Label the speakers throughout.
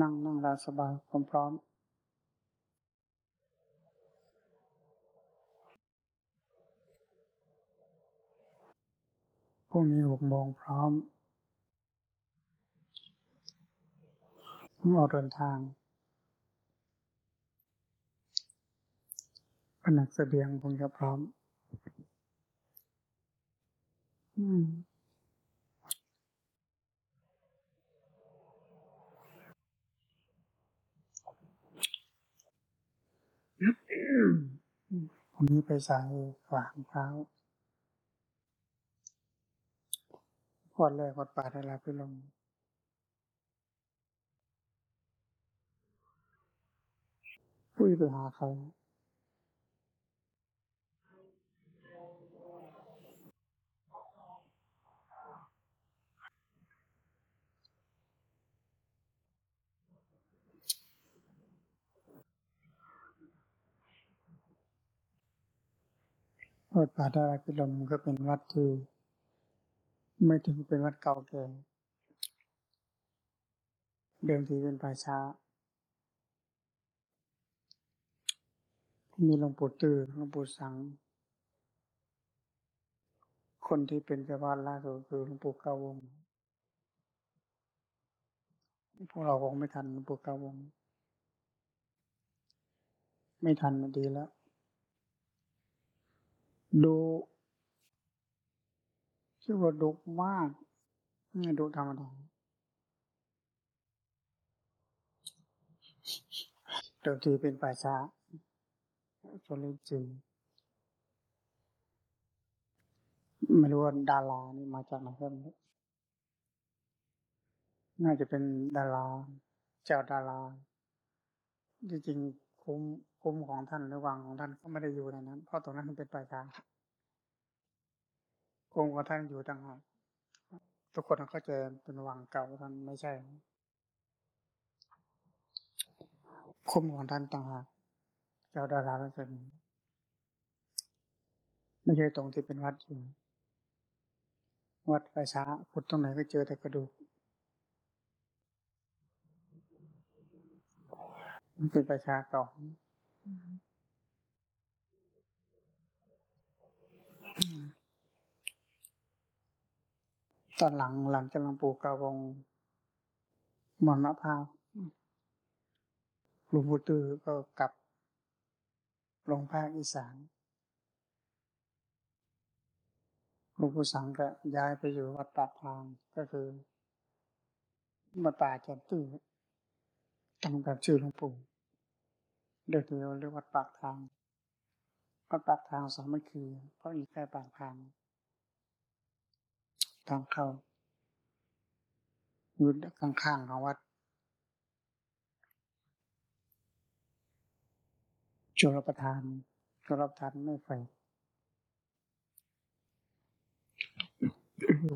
Speaker 1: นั่งนั่งราสบายพร้อมพรุ่งนี้หกโมงพร้อมออกเดินทางผนักเสบียงคงจะพร้อม อืม วันนี้ไปสายฝางเท้าวัดแรกวัดป่าได้ลาพิลมปุ้ไปหาใคร วัดป่าดาราพิลมก็เป็นวัดที่ไม่ถึงเป็นวัดเก่าแก่เดิมทีเป็นป่าช้า มีหลวงปู่ตื้อหลวงปู่สัง คนที่เป็นเจ้าวาดล่าสุดคือหลวงปู่เกาวงพวกเราคงไม่ทันหลวงปู่เกาวง ไม่ทันมันดีแล้ว ดูชื่อว่าดุมากไม่ดุธรรมดาเดิมทีเป็นป่าช้าโซลิจีไม่รู้ว่าดารานี่มาจากไหนกันน่าจะเป็นดาราเจ้าดารา จริงๆคุ้ม คุ้มของท่านหรือวังของท่านก็ไม่ได้อยู่ในนั้น เพราะตรงนั้นมันเป็นป่าช้าคุ้มของท่านอยู่ต่างหากทุกคนเข้าใจเป็นวังเก่าท่านไม่ใช่ คุ้มของท่านต่างหากเจ้าดาราก็เป็นไม่ใช่ตรงที่เป็นวัดอยู่วัดป่าช้าขุดตรงไหนก็เจอแต่กระดูกมันเป็นป่าช้าเก่า ตอนหลังหลังจากหลวงปู่กาวงมรณภาพหลวงปู่ตือก็กลับลงภาคอีสานหลวงปู่สังก็ย้ายไปอยู่วัดปากทางก็คือวัดป่าจันตื้อตั้งแบบชื่อหลวงปู่ เดี๋ยวนี้เรียกวัดปากทาง วัดปากทางสามัคคีเพราะอยู่ใกล้ปากทาง ทางเข้าอยู่ข้างๆของวัดจุลประทานจุลประทานไม่ไฟ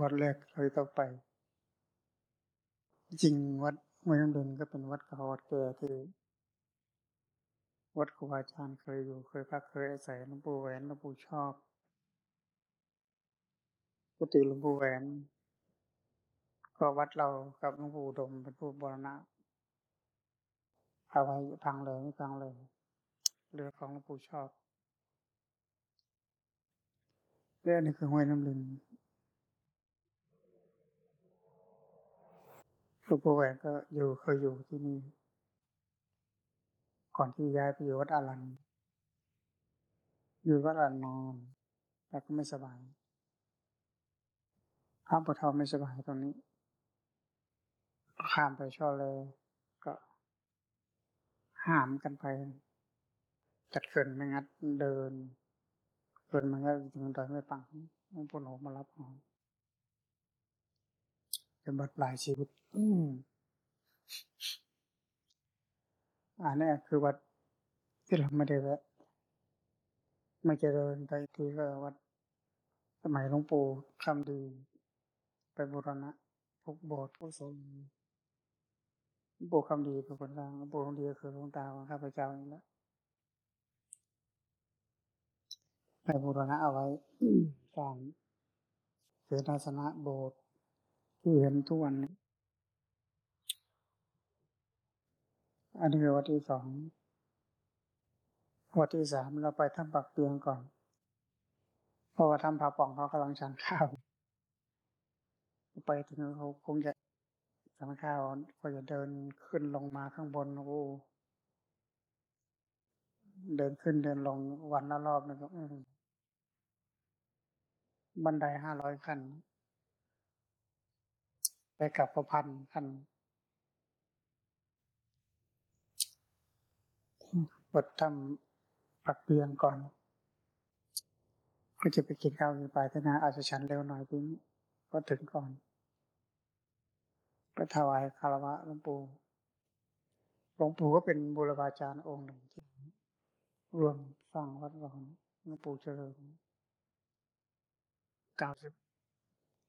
Speaker 1: วัดแรกเราต้องไป จริงวัดห้วยน้ำเดินก็เป็นวัดเก่าวัดแก่ที่ วัดครูบาอาจารย์เคยอยู่เคยพักเคยอาศัยหลวงปู่แหวนหลวงปู่ชอบกุฏิหลวงปู่แหวน ก็วัดเรากับหลวงปู่ดมเป็นผู้บรณะเอาไว้พังเลยไม่พังเลยเรือของหลวงปู่ชอบเรื่องนี้คือห้วยน้ำลินหลวงปู่แหวนก็อยู่เคยอยู่ที่นี่ ก่อนที่ย้ายไปอยู่วัดอารัน อยู่วัดอารันนอนแต่ก็ไม่สบายพระปะเทาไม่สบายตรงนี้ ข้ามไปช่อเลย ก็ห้ามกันไป จัดเขินไม่งัดเดินเขินมันก็ถึงดอยไม่ปังมันปวดหัวมารับหอเป็นบัดปลายชีวิต อันนี้คือวัดที่เราไม่ได้แวะไม่เจริญไปทีก็วัด สมัยหลวงปู่คำดี ไปบูรณะพวกโบสถ์พวกโซนหลวงปู่คำดีเป็นคนสร้างหลวงปู่คำดีก็คือหลวงตาของข้าพเจ้านี่แหละไปบูรณะเอาไว้สร้างเสนาสนะโบสถ์ที่เห็นทุกวันนี้ อันนี้คือวัดที่สองวัดที่สามเราไปถ้ำปักเปียงก่อน เพราะว่าถ้ำผาป่องเขากำลังฉันข้าว ไปถึงเขาคงจะฉันข้าวก็จะเดินขึ้นลงมาข้างบนโอ้เดินขึ้นเดินลงวันละรอบนึงก็อื้อบันไดห้าร้อยขั้น ไปกลับประพันขั้น บดทำปักเบียงก่อน ก็จะไปกินข้าวกินปลายที่นาอาจจะฉันเร็วหน่อยพี่ก็ถึงก่อนไปถวายคารวะหลวงปู่หลวงปู่ก็เป็นบุรพาจารย์องค์หนึ่งที่รวมสร้างวัดหลวงหลวงปู่เจริญเก้าสิบ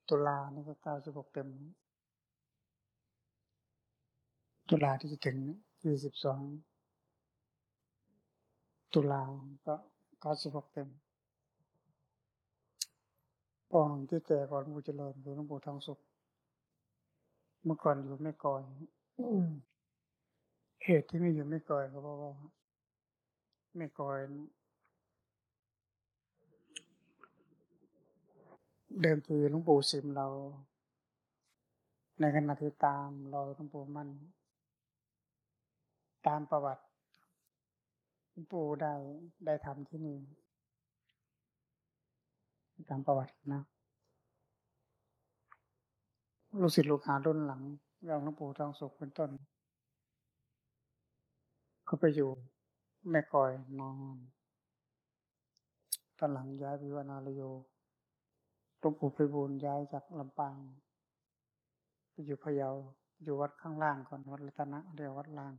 Speaker 1: ตุลานี่ก็เก้าสิบหกเต็ม ตุลาที่จะถึงยี่สิบสอง ตุลาก็เก้าสิบหกเต็มองค์ที่แก่ก่อนหลวงปู่เจริญคือหลวงปู่ทองสุข เมื่อก่อนอยู่ไม่ก่อยเหตุที่ไม่อยู่ไม่ก่อยก็เพราะว่าไม่ก่อยเดิมทีหลวงปู่สิมเรา ในขณะที่ตามรอยหลวงปู่มั่นตามประวัติ หลวงปู่ได้ได้ทำที่นี่ตามประวัตินะลูกศิษย์ลูกหารุ่นหลังอย่างหลวงปู่ทองสุขเป็นต้นเขาไปอยู่แม่กอยนอนตอนหลังย้ายไปวานาลโยหลวงปู่ไปบูญย้ายจากลำปางไปอยู่พะเยาอยู่วัดข้างล่างก่อนวัดรัตนะเรียกวัดล่าง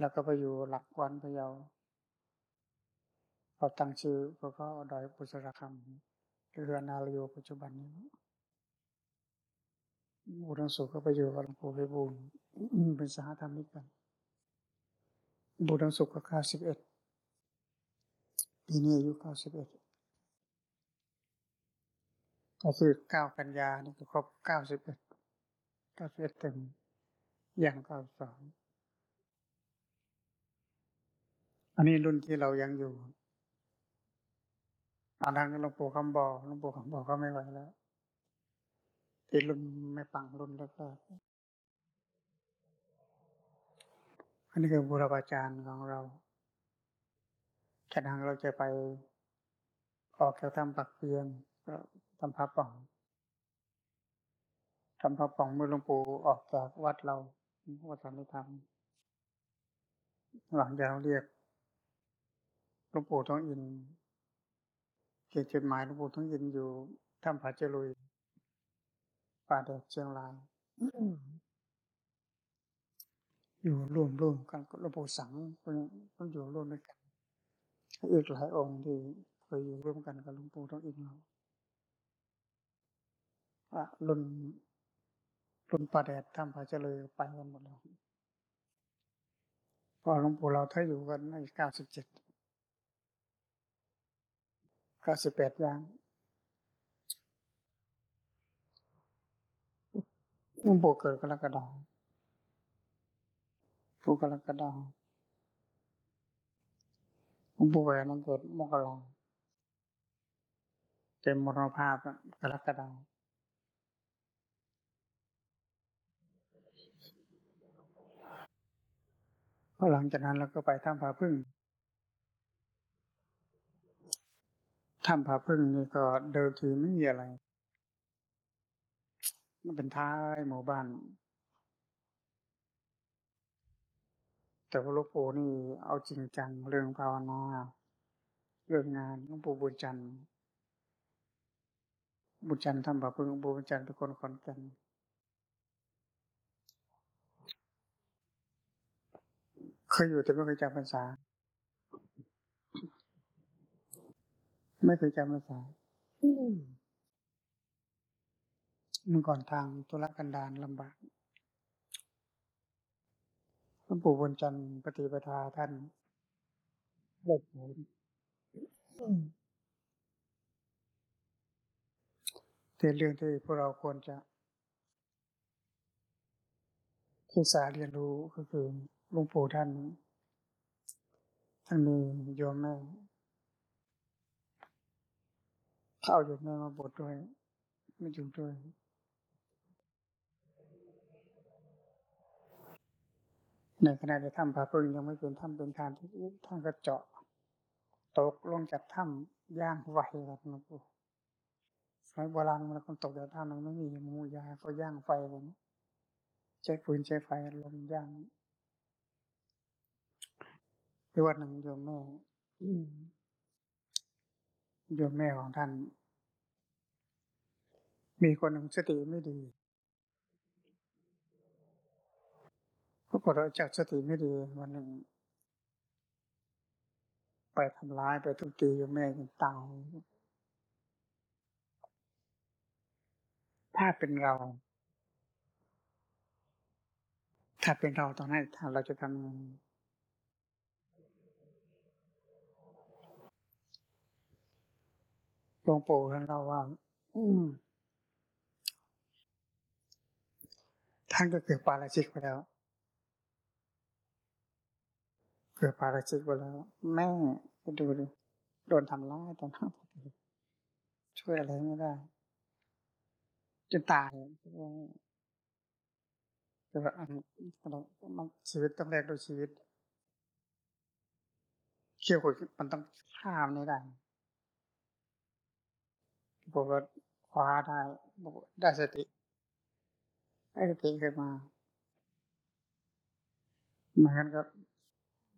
Speaker 1: แล้วก็ไปอยู่หลักวันพะเยาเขาตั้งชื่อเขาก็ดอยปุชรคำเรือนาลโยปัจจุบันนี้บูรังสุก็ไปอยู่กับหลวงปู่ไปบูญเป็นสหธรรมิกกันบูรังสุก็เก้าสิบเอ็ดปีนี้อายุเก้าสิบเอ็ดก็คือเก้ากันยานี่ก็ครบเก้าสิบเอ็ดเก้าสิบเอ็ดเต็มอย่างเก้าสอง อันนี้รุ่นที่เรายังอยู่ตอนนั้นหลวงปู่คำบอกหลวงปู่คำบอกก็ไม่ไหวแล้ว ที่รุ่นไม่ปังรุ่นแรกๆอันนี้คือบุรพาจารย์ของเราฉะนั้นเราจะไปออกแถวทำปักเพียงก็ทำพระป่องทำพระป่องเมื่อหลวงปู่ออกจากวัดเราวัดสันนิธรรมหลังจากเรียก ลวงปู่ท้องอินเขียนจดหมายหลวงปู่ท้องอินอยู่ถ้ำผาเจรุยป่าแดดเชียงราย อยู่ร่วมร่วมกันกับหลวงปู่สังต้องอยู่ร่วมด้วยกันอีกหลายองค์ที่เคยอยู่ร่วมกันกับหลวงปู่ท้องอินเราอะรุ่นรุ่นป่าแดดถ้ำผาเจริญไปกันหมดแล้วพอหลวงปู่เราถ้าอยู่กันในเก้าสิบเจ็ด เก้าสิบแปดอย่างหลวงปู่เกิดกรกฎาคมปู่กรกฎาคมหลวงปู่แหวนมันเกิดมกราเต็มมรณภาพกรกฎาคมพอหลังจากนั้นเราก็ไปถ้ำผาพึ่ง ถ้ำผาพึ่งนี่ก็เดิมทีไม่มีอะไร มันเป็นท้ายหมู่บ้าน แต่ว่าหลวงปู่นี่เอาจริงจังเรื่องภาวนา เรื่องงานหลวงปู่บุญจันทร์บุญจันทร์ทำผาพึ่งหลวงปู่บุญจันทร์เป็นคนขอนแก่นเคยอยู่แต่ไม่เคยจำภาษา ไม่เคยจำภาษาเมื่อก่อนทางธุรกันดารลำบากหลวงปู่บุญจันทร์ปฏิปทาท่านเลิศผลเป็นเรื่องที่พวกเราควรจะศึกษาเรียนรู้ก็คือหลวงปู่ท่านท่านมีโยมแม่ ข้าโยมแม่มาบวชด้วย ไม่อยู่ด้วยในขณะที่ถ้ำพระพึ่งยังไม่เป็นถ้ำเป็นทานที่ท่านก็เจาะ ตกลงจากถ้ำย่างไฟครับหลวงปู่สมัยโบราณมันคนตกจากถ้ำมันไม่มีมูยาก็ย่างไฟเลยนใช้ฟืนใช้ไฟลงย่างที่วันหนึ่งโยมแม่ โยมแม่ของท่าน มีคนหนึ่งสติไม่ดีปรากฏว่าจากสติไม่ดีวันหนึ่ง ไปทำร้ายไปทุบตีโยมแม่จนตายถ้าเป็นเรา ถ้าเป็นเราตอนนั้นเราจะทำยังไง หลวงปู่ท่านเราว่าท่านก็เกิดปาราชิกไปแล้ว เกิดปาราชิกไปแล้ว แม่ก็ดูดิโดนทำร้ายตอนนั้นช่วยอะไรไม่ได้จนตายแต่ว่ามันชีวิตต้องแลกด้วยชีวิตเขี่ยวขุดมันต้องข้ามนี่ได้ บอกว่าคว้าได้บกได้สติได้สติขึ้นมาเหมือนกันก็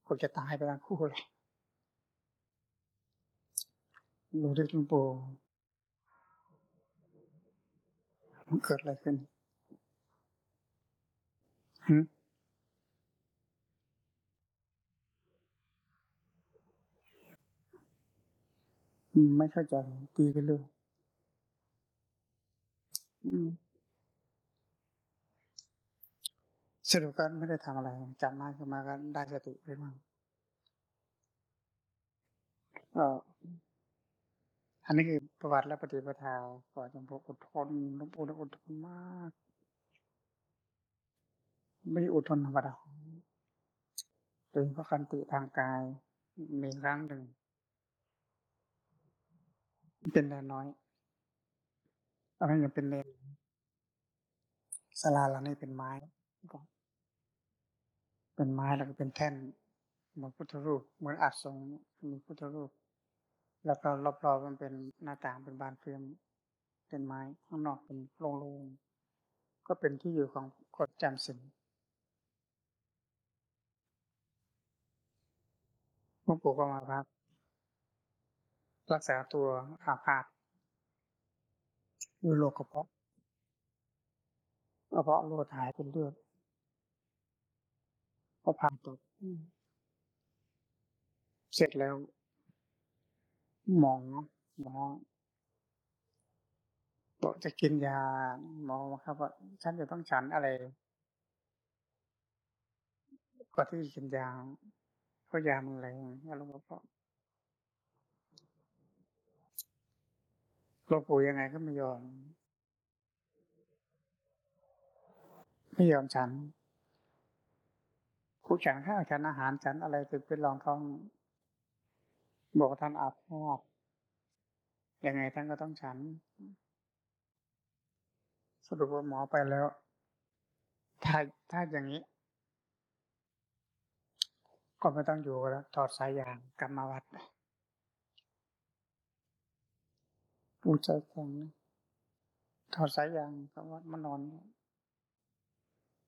Speaker 1: คงจะตายไปทั้งคู่เลยดูที่หลวงปู่มันเกิดอะไรขึ้นหืไม่เข้าใจตีกันเลย สรุปก็ไม่ได้ทำอะไรจำมาขึ้นมาก็ได้สติไปมั่งอันนี้คือประวัติและปฏิปทาก่อนหลวงปู่อดทนหลวงปู่อดทนมาก ไม่อดทนธรรมดาเป็นเพราะคันติทางกาย มีครั้งหนึ่ง เป็นแนน้อย อะไรยังเป็นเลนสลาหลังนี้เป็นไม้เป็นไม้แล้วก็เป็นแท่นเหมือนพุทธรูป เหมือนอัดทรงมีพุทธรูป แล้วก็รอบๆมันเป็นหน้าต่างเป็นบานเฟืองเป็นไม้ข้างนอกเป็นโล่งๆก็เป็นที่อยู่ของกฎจำศีลหลวงปู่ก็มาพักรักษาตัวอาพาธ อยู่โรคกระเพาะกระเพาะโรคหายเป็นเลือดก็ผ่าตัดเสร็จแล้ว หมอหมอบอกจะกินยาหมอครับว่าฉันจะต้องฉันอะไรก็ที่กินยาเพราะยามันแรงแล้วหลวงพ่อ หลวงปู่ยังไงก็ไม่ยอม ไม่ยอมฉันผู้ฉันข้าวฉันอาหารฉันอะไรถึงเป็นรองท้องบอกท่านอาภาษยังไงท่านก็ต้องฉัน สรุปว่าหมอไปแล้ว ถ้าถ้าอย่างนี้ ก็ไม่ต้องอยู่แล้ว ถอดสายยางกลับมาวัด ปูใจแข็งถอดสายยางกับวัดมานอน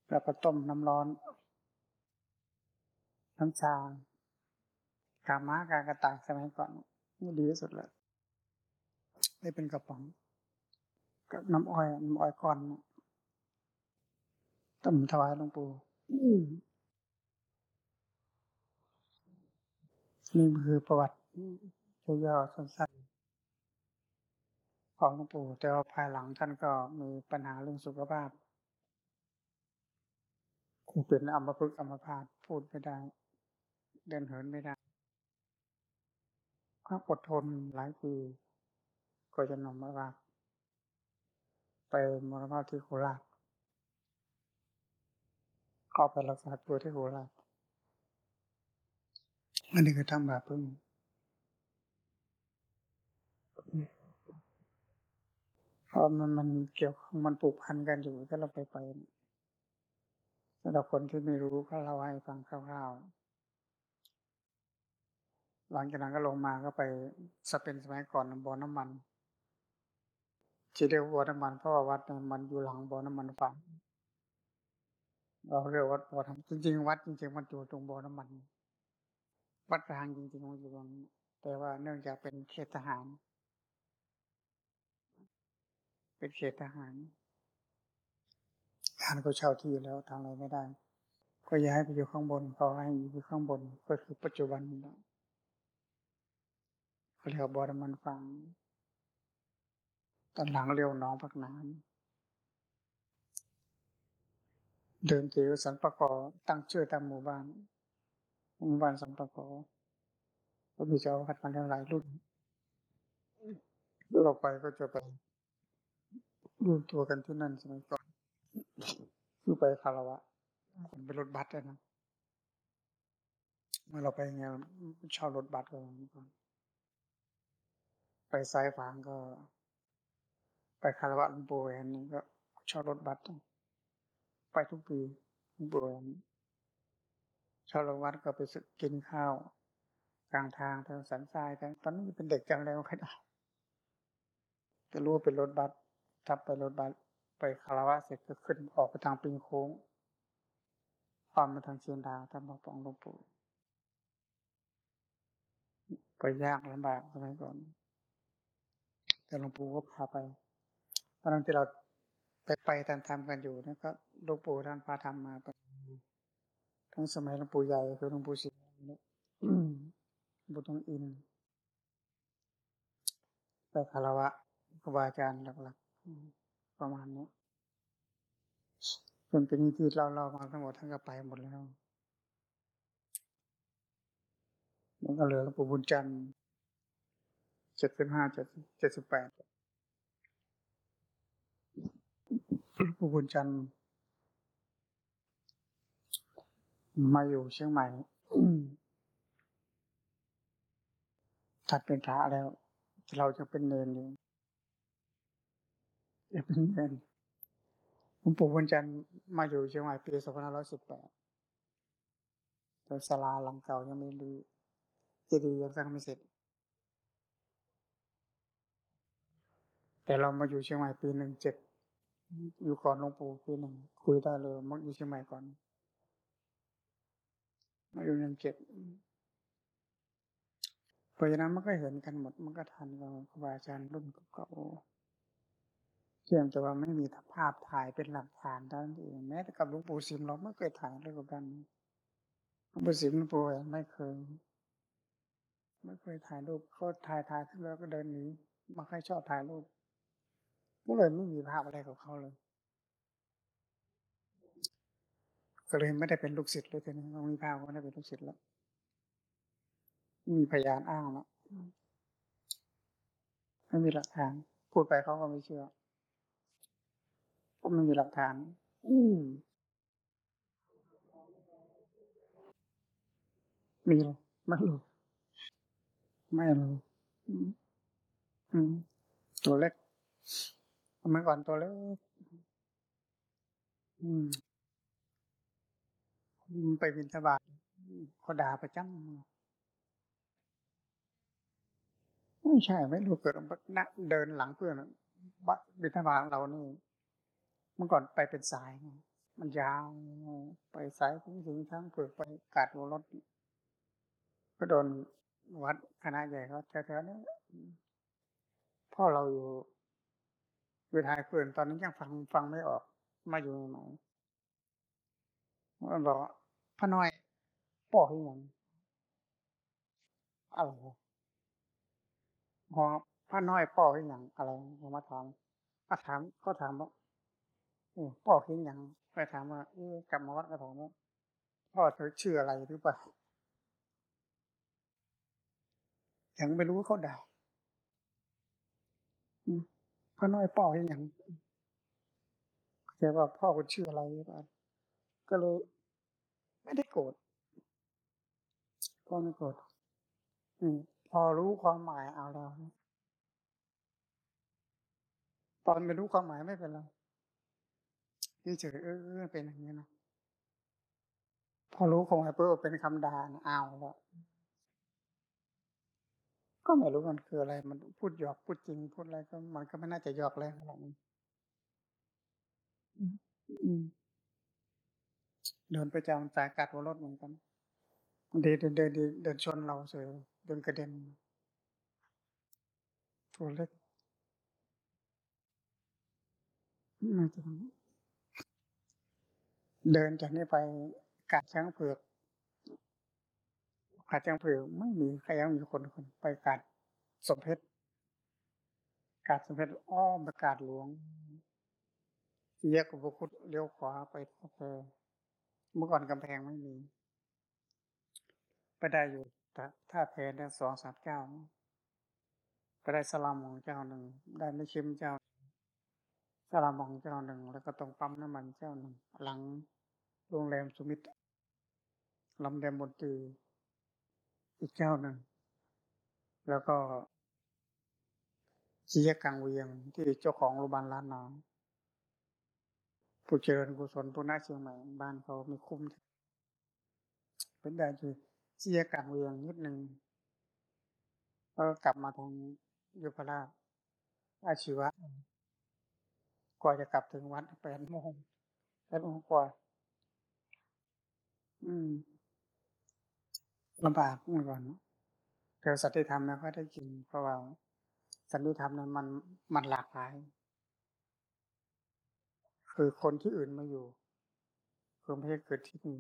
Speaker 1: แล้วก็ต้มน้ำร้อน น้ำชากาม้ากากระต่ายสมัยก่อนนี่ดีที่สุดเลยไม่เป็นกระป๋องกับน้ำอ้อยน้ำอ้อยก้อนต้มถวายหลวงปู่นี่คือประวัติย่อๆสั้นๆ ของหลวงปู่แต่ว่าภายหลังท่านก็มีปัญหาเรื่องสุขภาพเป็นอัมพฤกษ์อัมพาตพูดไม่ได้ เดินเหินไม่ได้ความอดทนหลายปีก็จะนำมาว่าไปมรณภาพที่โคราชก็ไปรักษาตัวที่โคราชอันนี้คือทำบาปเพิ่งเพ ราะมันมันเกี่ยวของมันผูกพันกันอยู่ถ้าเราไปไปสำหรับคนที่ไม่รู้ก็เล่าให้ฟังคร่าวๆหลังจากนั้นก็ลงมาก็ไปสเปนสมัยก่อนบ่อน้ำมันที่เรียกว่าบ่อน้ำมันเพราะว่าวัดเนี่ยมันอยู่หลังบ่อน้ำมันฝั่งเราเรียกวัดบ่อน้ำจริง ๆ วัดจริง ๆ มันอยู่ตรงบ่อน้ำมัน วัดกลางจริงๆมันอยู่ตรงแต่ว่าเนื่องจากเป็นเขตทหาร เป็นเขตทหารทหารก็เช่าที่แล้วทำอะไรไม่ได้ ก็ย้ายไปอยู่ข้างบนเขาให้อยู่ข้างบนก็คือปัจจุบันนี้เขาเรียกว่าบ่อน้ำมันฝั่งตอนหลังเรียกว่าหน้องพักน้ำเดินเจอสันปะกอตั้งชื่อตามหมู่บ้านหมู่บ้านสันปะกอก็มีเจ้าวัดมาแล้วหลายรุ่นเราไปก็จะไป รวมตัวกันที่นั่นสมัยก่อนคือไปคารวะผมเป็นรถบัสนะเมื่อเราไปเงี้ยช่ารถบัสกันก่อนไปซ้ายฝางก็ ไปคารวะหลวงปู่แหวนนี่ก็ช่ารถบัสไปทุกปีหลวงปู่แหวนเช่ารถบัสก็ไปสึกกินข้าว กลางทางทางสันทรายทางตอนนี้นเป็นเด็กจำอะไรไม่ค่อยได้จะรู้ว่าเป็นรถบัส ทับไปรถบัสไปคารวะเสร็จก็ขึ้นออกไปทางปิงโค้งความมาทางเชียงดาวทางบางปองหลวงปู่ก็ยากลำบากสมัยก่อน แต่หลวงปู่ก็พาไปตอนนั้นที่เราไปไปตามทำกันอยู่นะก็หลวงปู่ท่านพาทำมาทั้งสมัยหลวงปู่ใหญ่คือหลวงปู่ศิลป์เนี่ยหลวงปู่ทองอินไปคารวะครูบาอาจารย์หลักๆ ประมาณนี้จนเป็นที่เราเรามาทั้งหมดทั้งก็ไปหมดแล้วมันก็เหลือหลวงปู่บุญจันทร์เจ็ดสิบห้าเจ็ดเจ็ดสิบแปดหลวงปู่บุญจันทร์มาอยู่เชียงใหม่ถัดเป็นพระแล้ว เราจะเป็นเนรอยู่ เป็นเนรหลวงปู่บุญจันทร์มาอยู่เชียงใหม่ปีสองพันห้าร้อยสิบแปดแต่ศาลาหลังเก่ายังไม่ดีเจดีย์ยังสร้างไม่เสร็จ แต่เรามาอยู่เชียงใหม่ปีหนึ่งเจ็ดอยู่ก่อนหลวงปู่ปีหนึ่งคุยได้เลยมาอยู่เชียงใหม่ก่อน มาอยู่หนึ่งเจ็ดเพราะฉะนั้นมันก็เห็นกันหมด มันก็ทันกับครูบาอาจารย์รุ่นเก่า เพียงแต่ว่าไม่มีภาพถ่ายเป็นหลักฐานเท่านั้นเองแม้แต่กับหลวงปู่สิมเราไม่เคยถ่ายเลยกับกันหลวงปู่สิมหลวงปู่ไม่เคย ไม่เคยถ่ายรูปเขาถ่ายถ่ายขึ้นแล้วก็เดินหนีไม่ค่อยชอบถ่ายรูปก็เลยไม่มีภาพอะไรกับเขาเลย ก็เลยไม่ได้เป็นลูกศิษย์เลยทีนี้เรามีภาพก็ไม่ได้เป็นลูกศิษย์แล้วมีพยานอ้างแล้วไม่มีหลักฐานพูดไปเขาก็ไม่เชื่อ เพราะไม่มีหลักฐาน อืมมีหรอไม่รู้ไม่รู้อืมตัวเล็กเมื่อก่อนตัวเล็กอืมไปบินทบาทเขาด่าประจำไม่ใช่ไม่รู้เกิดนักเดินหลังเพื่อนบัดบินทบาทเรานี่ เมื่อก่อนไปเป็นสาย มันยาวไปสายถึงถึงทั้งเปิดไปกาดรถก็โดนวัดคณะใหญ่เขาแถวๆนี้พ่อเราอยู่เวทายเพื่อนตอนนี้ยังฟังฟังไม่ออก มาอยู่ไหนมันบอกพระน้อยป่อให้ยังอะไรพอพระน้อยป่อให้ยังอะไรผมาถามมาถามก็ถามว่า ป่อให้ยังไปถามว่าเอ๊กลับมาวัดก็ถามว่าพ่อเธอชื่ออะไรหรือเปล่ายังไม่รู้เขาด่าพระน้อยป่อให้ยังแกว่าพ่อคุณชื่ออะไรหรือเปล่าก็เลยไม่ได้โกรธก็ไม่โกรธอืพอรู้ความหมายเอาแล้วตอนไม่รู้ความหมายไม่เป็นไร เฉยเออเป็นอย่างนี้นะพอรู้ความหมายปุ๊บเป็นคำด่าเอาแล้วก็ไม่รู้มันคืออะไร มันพูดหยอกพูดจริงพูดอะไรก็ มันก็ไม่น่าจะหยอกแรงขนาดนี้เดินไปจางสายกัดหัวรถเหมือนกันเดินเดินเดินเดินชนเราเฉยเดินกระเด็นตัวเล็กไม่จริง เดินจากนี้ไปกัดช้างเผือกกัดช้างเผือกไม่มีใครยังมีคนคนไปกัดสมเพชรกัดสมเพชรอ้อมประกาศหลวงแยกกับบุคุดเลี้ยวขวาไปท่าแพเมื่อก่อนกำแพงไม่มีไปได้อยู่ท่าแพได้สองสามเจ้าไปได้สลามของเจ้าหนึ่ง ได้ไม่ชิมเจ้าสลามของเจ้าหนึ่ง แล้วก็ตรงปั๊มน้ำมันเจ้าหนึ่ง หลัง โรงแรมสมิตลำแดมบนตีอีกเจ้าหนึ่ง แล้วก็ชี้ยกังเวียงที่เจ้าของโรงพยาบาลล้านนาผู้เจริญกุศลผู้น่าเชียงใหม่บ้านเขาไม่คุ้ม เป็นได้คือชียกังเวียงนิดหนึ่งแล้วกลับมาทางยุพราชอาชีวะกว่าจะกลับถึงวัดแปดโมงแปดโมงกว่า ลำบากเมื่อก่อนแต่สัตยธรรมไม่ค่อยได้กินเพราะว่าสันติธรรมนั้นมันมันหลากหลาย คือคนที่อื่นมาอยู่คือไม่ใช่เกิดที่นี่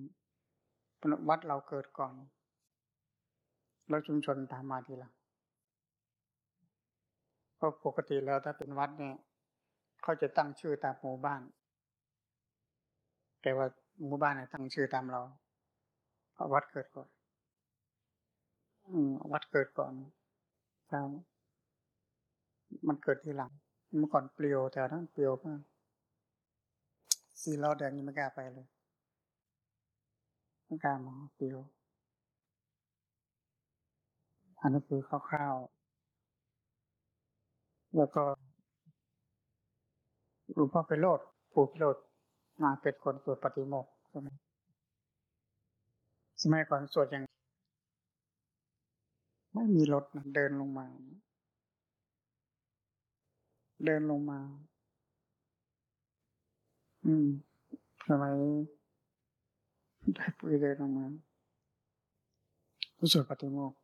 Speaker 1: วัดเราเกิดก่อน แล้วชุมชนตามมาทีหลังเพราะปกติแล้วถ้าเป็นวัดเนี่ย เขาจะตั้งชื่อตามหมู่บ้าน แต่ว่าหมู่บ้านเนี่ยตั้งชื่อตามเรา เพราะวัดเกิดก่อนอืวัดเกิดก่อนใช่มันเกิดทีหลัง เมื่อก่อนเปลี่ยวแถวนั้นเปลี่ยวมากสีล้อแดงยังไม่กล้าไปเลยไม่กล้ามองเปลี่ยวอันนี้คือคร่าวๆแล้วก็หลวงพ่อไปโลดปู่ไปโลดมาเป็นคนสวดปฏิโมกข์ใช่ไหม สมัยก่อนสวดอย่าง ไม่มีรถเดินลงมา เดินลงมา อืมสมัยได้ปุยเดินลงมาผู้สวดปฏิโมกข์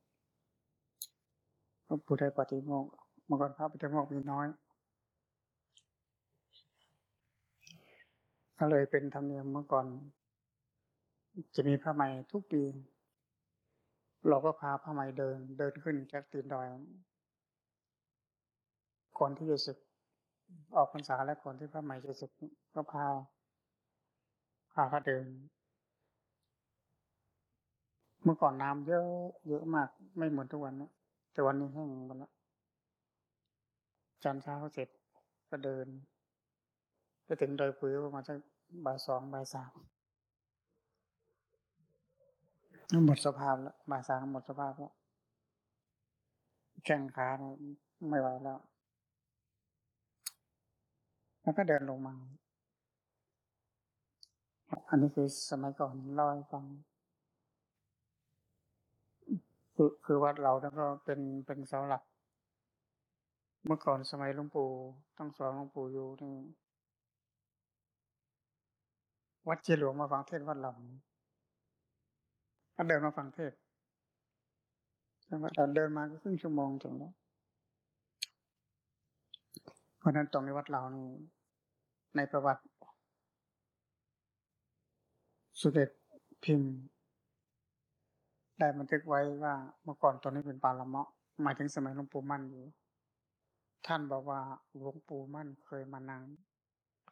Speaker 1: พระผู้ได้ปฏิโมกข์เมื่อก่อนพระปฏิโมกข์มีน้อยก็เลยเป็นธรรมเนียมเมื่อก่อน จะมีพระใหม่ทุกปี เราก็พาพระใหม่เดิน เดินขึ้นจากตีนดอยก่อนที่จะศึก ออกพรรษาและก่อนที่พระใหม่จะศึกก็พาพาเขาเดิน เมื่อก่อนน้ำเยอะเยอะมาก ไม่เหมือนทุกวันนะแต่วันนี้แห้งหมดแล้วจันเช้าเสร็จก็เดินไปถึงดอยปุ๋ยประมาณสักบ่ายสองบ่ายสาม หมดสภาพแล้วบ่ายสามหมดสภาพแล้วแข้งขาเนี่ยไม่ไหวแล้ว แล้วก็เดินลงมา อันนี้คือสมัยก่อนเล่าให้ฟัง คือคือวัดเราแล้วก็เป็นเป็นเสาหลัก เมื่อก่อนสมัยหลวงปู่ต้องสอนหลวงปู่อยู่นี่วัดเจหลวงมาฟังเทศวัดเรา ก็เดินมาฟังเทศจังหวะเดินมาก็ครึ่งชั่วโมงถึงแล้วเพราะนั้นตรงในวัดเรานี่ในประวัติ สุเด็จพิมพ์ ได้บันทึกไว้ว่าเมื่อก่อนตอนนี้เป็นป่าละเมาะหมายถึงสมัยหลวงปู่มั่นอยู่ ท่านบอกว่าหลวงปู่มั่นเคยมานั่ง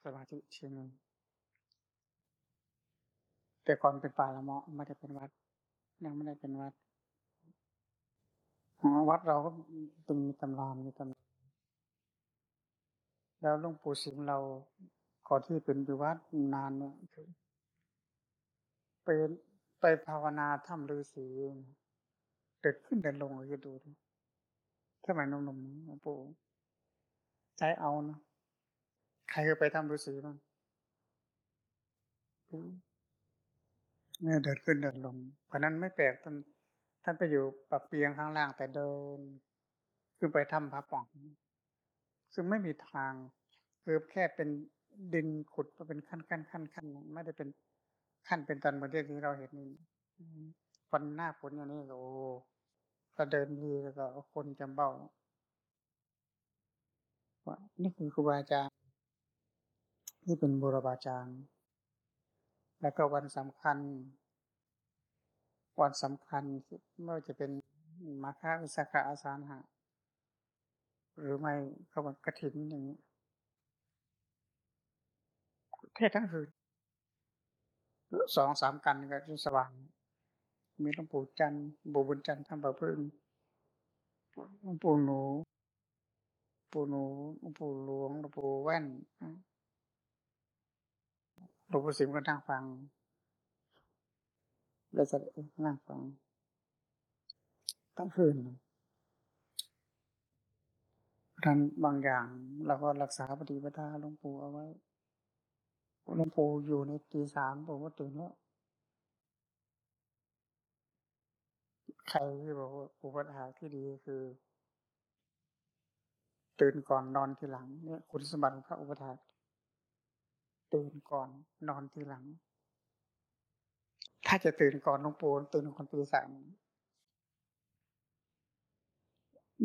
Speaker 1: สมาธิเชียงหนึ่งแต่ก่อนเป็นป่าละเมาะไม่ได้เป็นวัด ยังไม่ได้เป็นวัดวัดเราก็เป็นมีตำรามมีตำแล้วหลวงปู่สิงห์เราก่อนที่เป็นอยู่วัดนานเนี่ยคือเป็นไปภาวนาทำฤาษีเดินขึ้นเดินลงเลยจะดูดิสมัยหนุ่มๆหลวงปู่ใช้เอานะใครเคยไปทำฤาษีบ้าง เนี่ยเดินขึ้นเดินลง เพราะนั้นไม่แปลกท่านท่านไปอยู่ปับเปียงข้างล่างแต่เดินขึ้นไปทำพระป่อง ซึ่งไม่มีทางคือแค่เป็นดินขุดมาเป็นขั้นขั้นขั้นขั้นไม่ได้เป็นขั้นเป็นตอนเหมือนที่เราเห็นนี่คนหน้าฝนอย่างนี้ก็โอ้ก็เดินดีแล้วก็คนจำเบ้าว่านี่คือครูบาอาจารย์นี่เป็นบุรบาจารย์ แล้วก็วันสำคัญ วันสำคัญไม่ว่าจะเป็นมาฆวิสาขาอาสาหะ หรือไม่ก็วันกระถินอย่างนี้เทศทั้งคืนสองสามกันก็จะสว่าง มีหลวงปู่จันทร์บูบุญจันทร์ทำประพฤติหลวงปู่หนู ปู่หนูหลวงปู่หลวงหลวงปู่แว่น หลวงปู่สิมก็นั่งฟังแล้วจะนั่งฟังตั้งคืนทันบางอย่างเราก็รักษาปฏิปทาหลวงปู่เอาไว้หลวงปู่อยู่ในตีสามผมก็ตื่นแล้วใครที่บอกว่าอุปถาที่ดีคือ ตื่นก่อนนอนทีหลังเนี่ยคุณสมบัติของพระอุปถา ตื่นก่อนนอนทีหลัง ถ้าจะตื่นก่อนหลวงปู่ตื่นก่อนตีสาม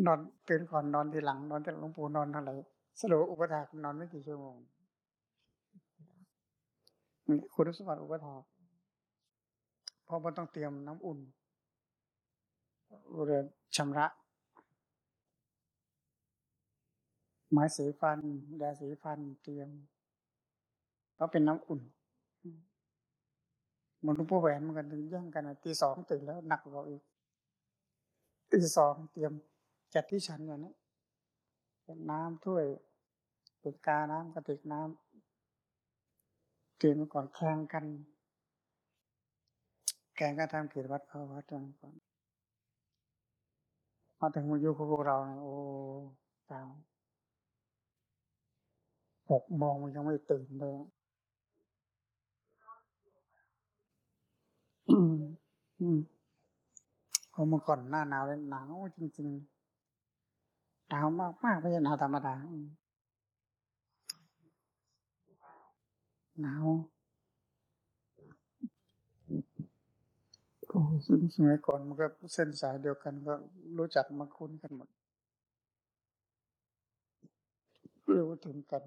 Speaker 1: นอนตื่นก่อนนอนทีหลัง นอนแต่หลวงปู่นอนเท่าไหร่สรุปอุปถานอนไม่กี่ชั่วโมงคุณสมบัติอุปถาเพราะมันต้องเตรียมน้ำอุ่นเรือนชำระ ไม้สีฟันยาสีฟันเตรียม เพราะเป็นน้ำอุ่นมันรู้ผู้แหวนมันกันแย่งกันตีสองตื่นแล้วหนักกว่าอีกตีสองเตรียมจัดที่ชั้นอย่างนี้น้ำถ้วยเป็นกาน้ำกระติกน้ำเตรียมก่อนแข่งกัน แข่งกันทำกิจวัตรเข้าวัดก่อนมาถึงมาอยู่กับพวกเราโอ้ตาหกโมงมันยังไม่ตื่นเลย อืมอืมเพราะเมื่อก่อนหน้าหนาวเลยหนาวจริงๆหนาวมากมากไม่ใช่หนาวธรรมดาหนาวโอ้สมัยก่อนมันก็เส้นสายเดียวกันก็รู้จักมาคุ้นกันหมดเรู้ถึงกัน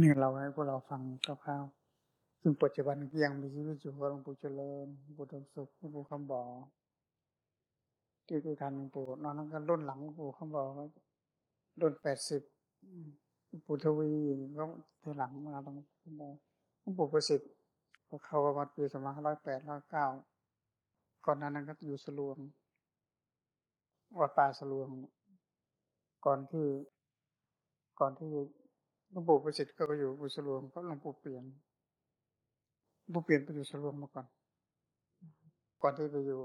Speaker 1: นี่เราให้พวกเราฟังคร่าวๆซึ่งปัจจุบันยังมีชีวิตอยู่กับหลวงปู่เจริญหลวงปู่ดมสุขหลวงปู่คำบอกที่ดูทันหลวงปู่นอนนั้นก็รุ่นหลังหลวงปู่คำบอกรุ่นแปดสิบปู่ทวีก็ทีหลังมาตรงคำบอหลวงปู่ประสิทธิ์ก็เข้าวัดปีสองพันร้อยแปดร้อยเก้าก่อนนั้นก็อยู่สลวงวัดป่าสลวง ก่อนที่ ก่อนที่ หลวงปู่ประสิทธิ์ก็อยู่อุสลวงก็หลวงปู่เปลี่ยนหลวงปู่เปลี่ยนไปอยู่สลวงมาก่อน ก่อนที่ไปอยู่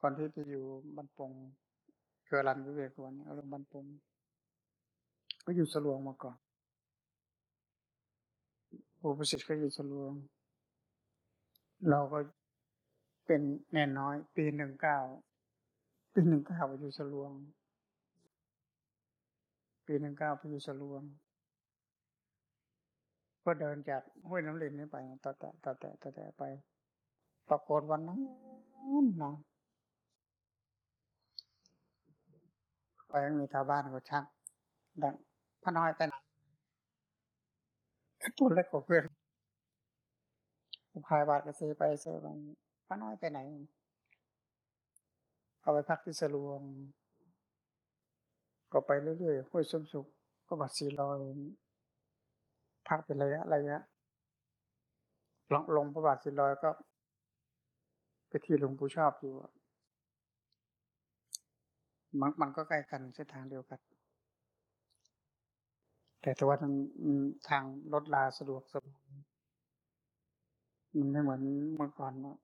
Speaker 1: ก่อนที่ไปอยู่บรรปงเกิรันวิเวกวันอารมณ์บรรปงก็อยู่สลวงมาก่อนปู่ประสิทธิ์ก็อยู่สลวง เราก็เป็นแน่น้อย ปีหนึ่งเก้าปีหนึ่งเก้าอยู่สลวง ปีหนึ่งเก้าไปอยู่สลวง ก็เดินจากห้วยน้ำลินนี้ไปต่อแต่ต่อแต่ต่อแต่ไป ปรากฏวันนั้นนะไปมีชาวบ้านก็ชักดังพะน้อยไปไหนตัวเล็กกว่าเพื่อนพายบาทกระเซไปเซไปพะน้อยไปไหน เอาไปพักที่สลวง ก็ไปเรื่อยๆห้วยสมสุขก็บัดสีลอยพักเป็นระยะระยะลงลงประบาทสีลอยก็ ไปที่หลวงปู่ชอบอยู่มันมันก็ใกล้กันเส้นทางเดียวกัน แต่แตัวทางทางรถลาสะดวกสบายมันไม่เหมือนเมื่อก่อนนะ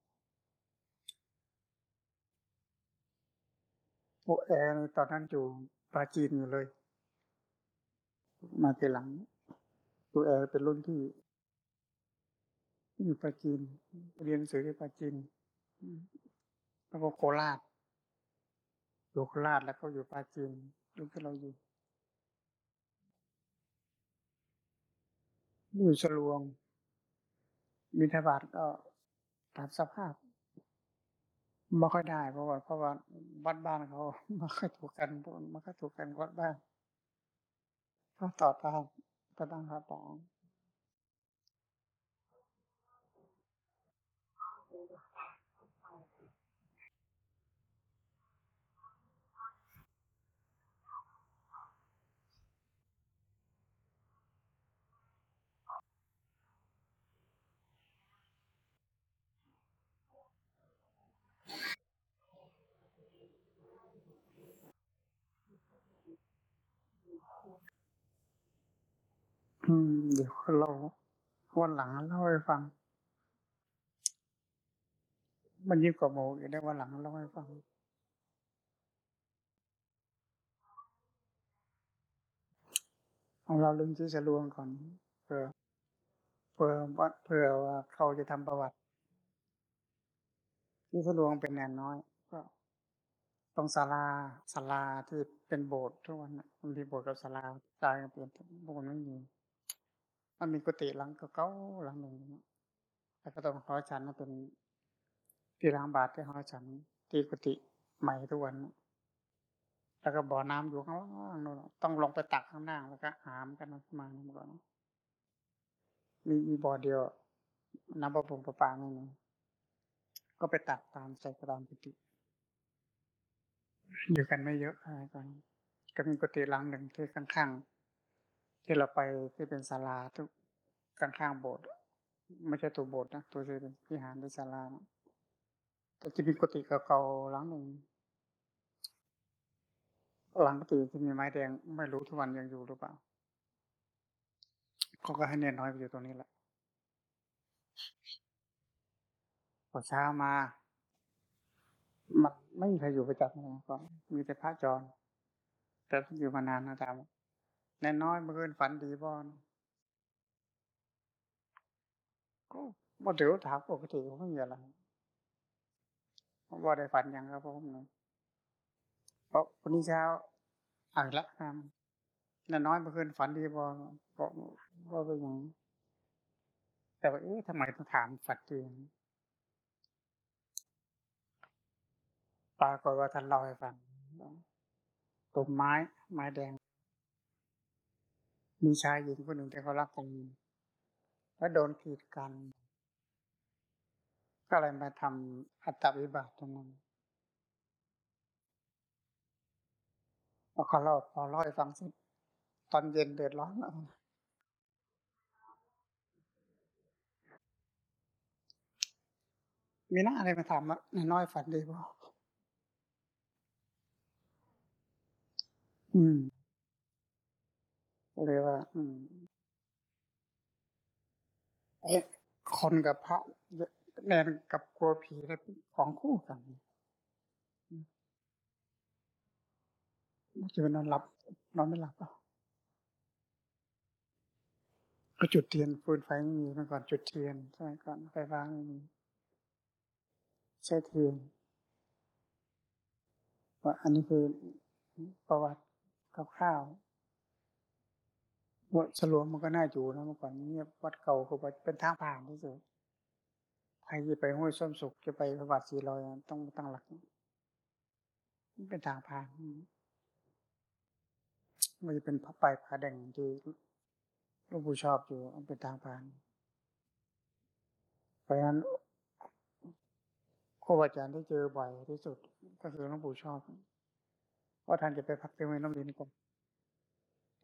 Speaker 1: พวกแอร์ตอนนั้นอยู่ ปราจีนอยู่เลย มาทีหลัง ตัวแอร์เป็นรุ่นที่อยู่ปราจีน เรียนหนังสือที่ปราจีน แล้วก็โคราชอยู่โคราชแล้วก็อยู่ปราจีนรุ่นที่เราอยู่อยู่ฉลวง มีทบาทก็ตามสภาพ ไม่ค่อยได้เพราะว่าเพราะว่าบ้านบ้านเขาไม่ค่อยถูกกันไม่ค่อยถูกกันวัดบ้านเขาต่อตามก็ต้องเขาต่ อืมเดี๋ยวเราวันหลังเล่าให้ฟัง มันยิ่งกว่าโมอีกได้วันหลังเล่าให้ฟังเอาเราลึงที่จะลวงก่อนเพื่อเพื่อว่าเพื่อว่าเขาจะทำประวัติที่ทะลวงเป็นแนนน้อย ก็ตรงศาลาศาลาที่เป็นโบสถ์ทุกวันมันมีโบสถ์กับศาลาตายกันเปลี่ยนโบสถ์ไม่มี มันมีกุฏิหลังเก่าหลังหนึ่งแล้วก็ต้องหอฉันเป็นที่ล้างบาตรที่หอฉันที่กุฏิใหม่ทุกวันแล้วก็บ่อน้ำอยู่ข้างล่างนู่นต้องลงไปตักข้างหน้าแล้วก็หามกันมาเมื่อก่อนมีมีบ่อเดียวน้ำประปงประปาไม่มีก็ไปตักตามใส่กระดานกุฏิอยู่กันไม่เยอะอะไรกันก็มีกุฏิหลังหนึ่งที่ข้างๆ ที่เราไปที่เป็นศาลาทุกข้างๆโบสถ์ไม่ใช่ตัวโบสถ์นะตัวที่เป็นวิหารเป็นศาลาแต่จะมีกุฏิเก่าๆหลังหนึ่งหลังกุฏิที่มีไม้แดงไม่รู้ทุกวันยังอยู่หรือเปล่าเขาก็ให้เนียน้อยไปอยู่ตรงนี้แหละพอเช้ามา มันไม่มีใครอยู่ประจำนะก็มีแต่พระจร แต่อยู่มานานนะจ๊ะ แน่น้อยเมื่อคืนฝันดีบ่อนก็บ่เดี๋ยวถามปกติก็ไม่มีอะไรว่าได้ฝันยังครับผมนะเพราะวันนี้เช้าอ่านละครับน่น้อยเมื่อคืนฝันดีบ่ก็ว่าเป็นอย่างแต่ว่าเอ๊ะทำไมต้องถามฝันดีปรากฏว่าท่านเล่าให้ฟังต้นไม้ ไม้แดง มีชายหญิงคนหนึ่งที่เขารักกันแล้วโดนขีดกัน ก็เลยมาทำอัตวิบากตรงนั้นพอเขาเล่าพอเล่าให้ฟังสิตอนเย็นเดือดร้อนมีหน้าอะไรมาถามว่าน้อยฝันดีบ่อืม เลยว่า อืมเอ๊ะคนกับพระแนนกับกลัวผีเนของคู่กันจะเป็นอนหลับ นอนไม่หลับอะก็จุดเทียนฟืนไฟไม่มีเมื่อก่อนจุดเทียนใช่ก่อนไฟฟ้าไม่มีใช้เทียนว่าอันนี้คือประวัติคร่าวๆ วัดสลวงมันก็น่าอยู่นะเมื่อก่อนเนี้วัดเก่าคือวัดเป็นทางผ่านที่สุดใครจะไปห้วยส้มสุกจะไปพระบาทสีลอยต้องตั้งหลักเป็นทางผ่านมันจะเป็นพระไปพระแดงที่หลวงปู่ชอบอยู่เป็นทางผ่านเพราะฉะนั้นครูบาอาจารย์ที่เจอบ่อยที่สุด ก็คือหลวงปู่ชอบเพราะท่านจะไปพักที่ห้วยน้ำลินก่อน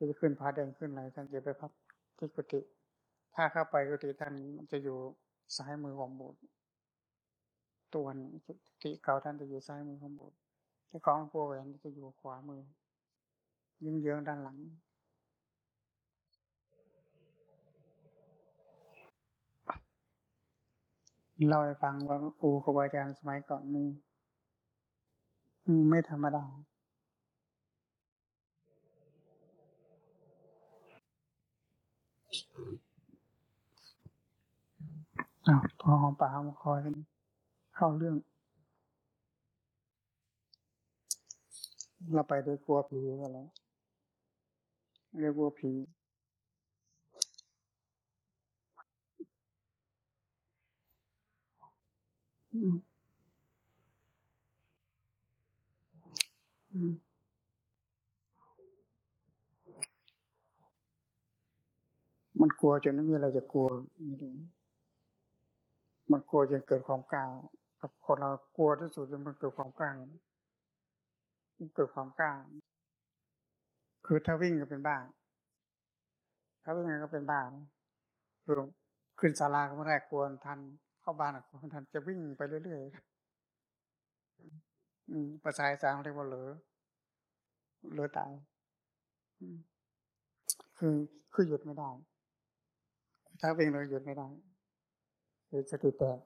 Speaker 1: ที่จะขึ้นพาแดงขึ้นอะไรท่านจะไปพักที่กุฏิถ้าเข้าไปกุฏิท่านจะอยู่ซ้ายมือของบุตรตัวกุฏิเก่าท่านจะอยู่ซ้ายมือของบุตรที่ของหลวงแหวนจะอยู่ขวามือยิ่งเยื้องด้านหลังเราไปฟังว่าครูครูอาจารย์สมัยก่อนนี่ไม่ธรรมดา อ้าวพอหอมปากหอมคอกันเข้าเรื่อง เราไปด้วยกลัวผีก็แล้วเรียกว่าผีอืมอืม มันกลัวจนไม่มีอะไรจะกลัวไม่รู้มันกลัวจนเกิดความกล้ากับคนเรากลัวที่สุดจนมันเกิดความกล้ามันเกิดความกล้า คือถ้าวิ่งก็เป็นบ้า ถ้าวิ่งก็เป็นบ้าคือขึ้นศาลาก็ไม่ได้กลัวทัน เข้าบ้านก็ไม่ทันจะวิ่งไปเรื่อยๆภาษาอีสานเรียกว่าเหลือเหลือตายคือคือหยุดไม่ได้ ถ้าวิ่งเราหยุดไม่ได้คือสติแตก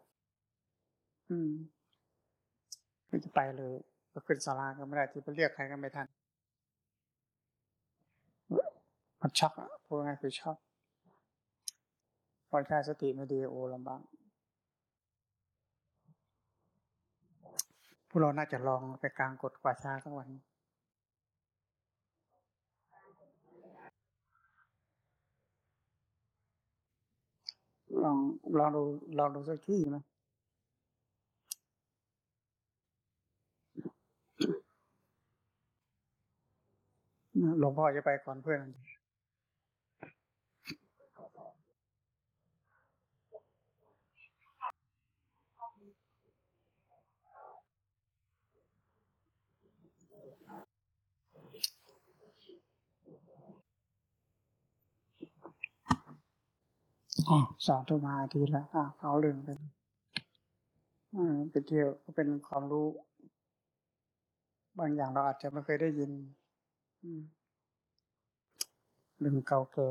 Speaker 1: อืมก็จะไปเลย ก็ขึ้นศาลาก็ไม่ได้ที่ไปเรียกใครก็ไม่ทันมันช็อกอะพูดง่ายคือช็อกพอใช้สติไม่ดีโอ้ลำบากพวกเราน่าจะลองไปกลางกฎกว่าชาสักวัน ลองลองดูลองดูสักที่ไหมหลวงพ่อจะไปก่อนเพื่อน สองทุ่มาทีละอะเขาเรื่องเป็นไปเที่ยวก็เป็นความรู้ บางอย่างเราอาจจะไม่เคยได้ยินอืมเรื่องเก่าแก่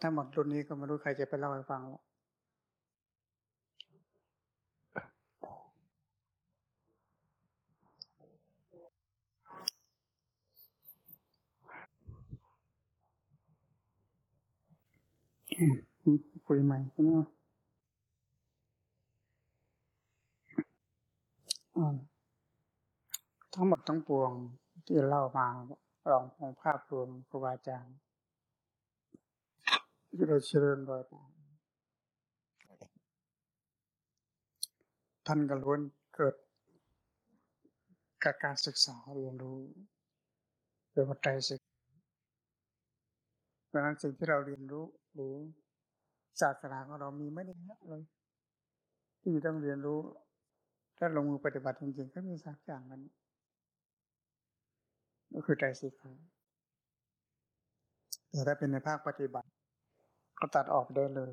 Speaker 1: ถ้าหมดรุ่นนี้ก็ไม่รู้ใครจะไปเล่าให้ฟังหรอก คุยใหม่ใช่ไหมอ่าทั้งหมดทั้งปวงที่เล่ามาลองของภาพรวมครูบาอาจารย์ที่เราเชิญไว้ท่านก็ล้วนเกิดกับการศึกษาเรียนรู้โดยวัตถุศึกเพราะฉะนั้นสิ่งที่เราเรียนรู้ หรือศาสนาของเรามีไม่ได้เยอะเลย ที่ต้องเรียนรู้ ถ้าลงมือปฏิบัติจริงๆก็มีสักอย่างนั้นก็คือใจสิกขาแต่ถ้าเป็นในภาคปฏิบัติ ก็ตัดออกได้เลย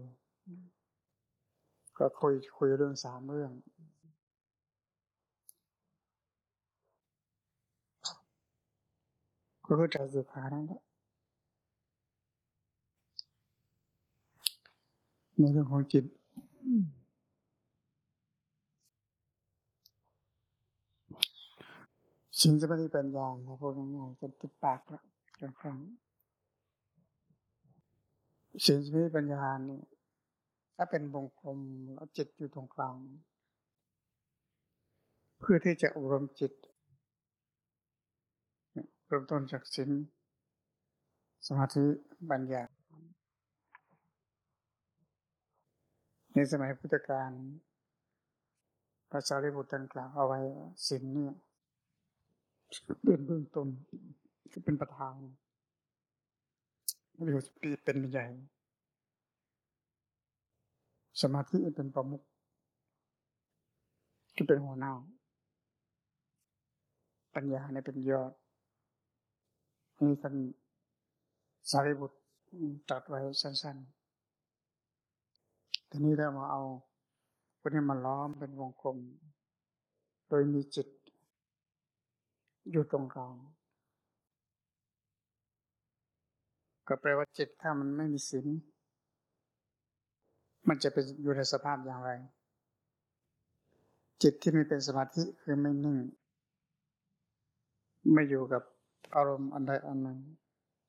Speaker 1: ก็คุยคุยเรื่องสามเรื่องก็คือใจสิกขานั่นแหละ ในเรื่องของจิตสิ่งสมาธิปัญญาครับพูดง่ายๆจนติดปากแล้วจนครั้งสิ่งสมาธิปัญญานี่ถ้าเป็นวงกลมแล้วจิตอยู่ตรงกลางเพื่อที่จะอบรมจิตเริ่มต้นจากสินสมาธิปัญญา ในสมัยพุทธกาลพระสารีบุตรท่านกล่าวเอาไว้สินเนี่ยเป็นเบื้องต้นเป็นประธานเรียกว่าเป็นใหญ่ สมาธิเป็นประมุขที่เป็นหัวหน้า ปัญญาเนี่ยเป็นยอดนี่ท่านสารีบุตรตัดไว้สั้น ๆ ทีนี้เรามาเอาพวกนี้มาล้อมเป็นวงกลม โดยมีจิต อยู่ตรงกลางก็แปลว่าจิตถ้ามันไม่มีศีลมันจะเป็นอยู่ในสภาพอย่างไร จิตที่ไม่เป็นสมาธิคือไม่นิ่ง ไม่อยู่กับอารมณ์อันใดอันหนึ่ง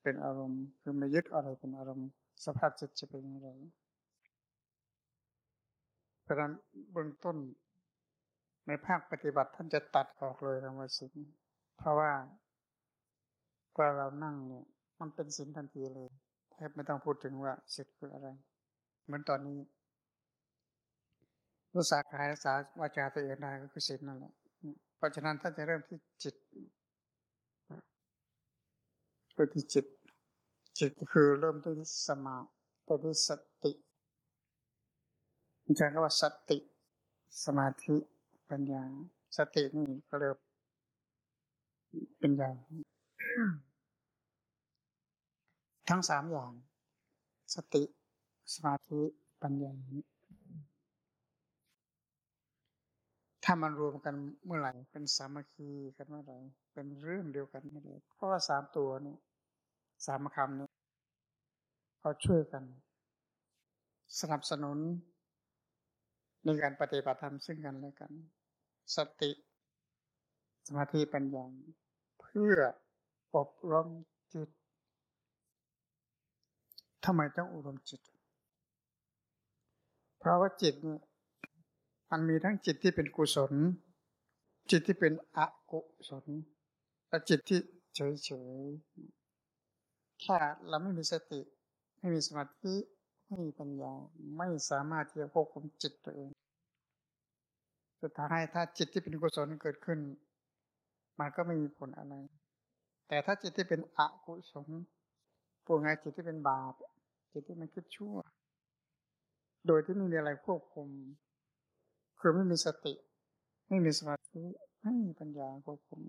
Speaker 1: เป็นอารมณ์คือไม่ยึดอะไรเป็นอารมณ์ สภาพจิตจะเป็นอย่างไร เพราะนั้นเบื้องต้นในภาคปฏิบัติท่านจะตัดออกเลยคำว่าสิ่งเพราะว่าเวลาเรานั่งเนี่ยมันเป็นสินทันทีเลยแทบไม่ต้องพูดถึงว่าสิทคืออะไร เหมือนตอนนี้รักษากายรักษาวาจาตัวเองได้ก็คือสิทธิ์นั่นแหละเพราะฉะนั้นถ้านจะเริ่มที่จิตเริ่มที่จิต จิตก็คือเริ่มด้วยสมาธิด้วยสติ อาจารย์ก็ว่าสติ สมาธิปัญญา สตินี่ก็เรียกเป็นใหญ่ทั้งสามอย่าง สติ สมาธิปัญญาถ้ามันรวมกันเมื่อไหร่ เป็นสามัคคีกันเมื่อไหร่ เป็นเรื่องเดียวกันเมื่อไหร่เพราะว่าสามตัวนี้สามคำนี้เขาช่วยกัน สนับสนุน ในการปฏิบัติธรรมซึ่งกันและกัน สติ สมาธิปัญญาเพื่ออบรมจิตทำไมต้องอบรมจิต เพราะว่าจิตเนี่ยมันมีทั้งจิตที่เป็นกุศล จิตที่เป็นอกุศลและจิตที่เฉยๆถ้าเราไม่มีสติ ไม่มีสมาธิ ไม่มีปัญญาไม่สามารถที่จะควบคุมจิตตัวเอง สุดท้ายถ้าจิตที่เป็นกุศลเกิดขึ้น มันก็ไม่มีผลอะไร แต่ถ้าจิตที่เป็นอกุศลพวกไงจิตที่เป็นบาป จิตที่มันคิดชั่ว โดยที่ไม่มีอะไรควบคุม คือไม่มีสติ ไม่มีสมาธิไม่มีปัญญาควบคุม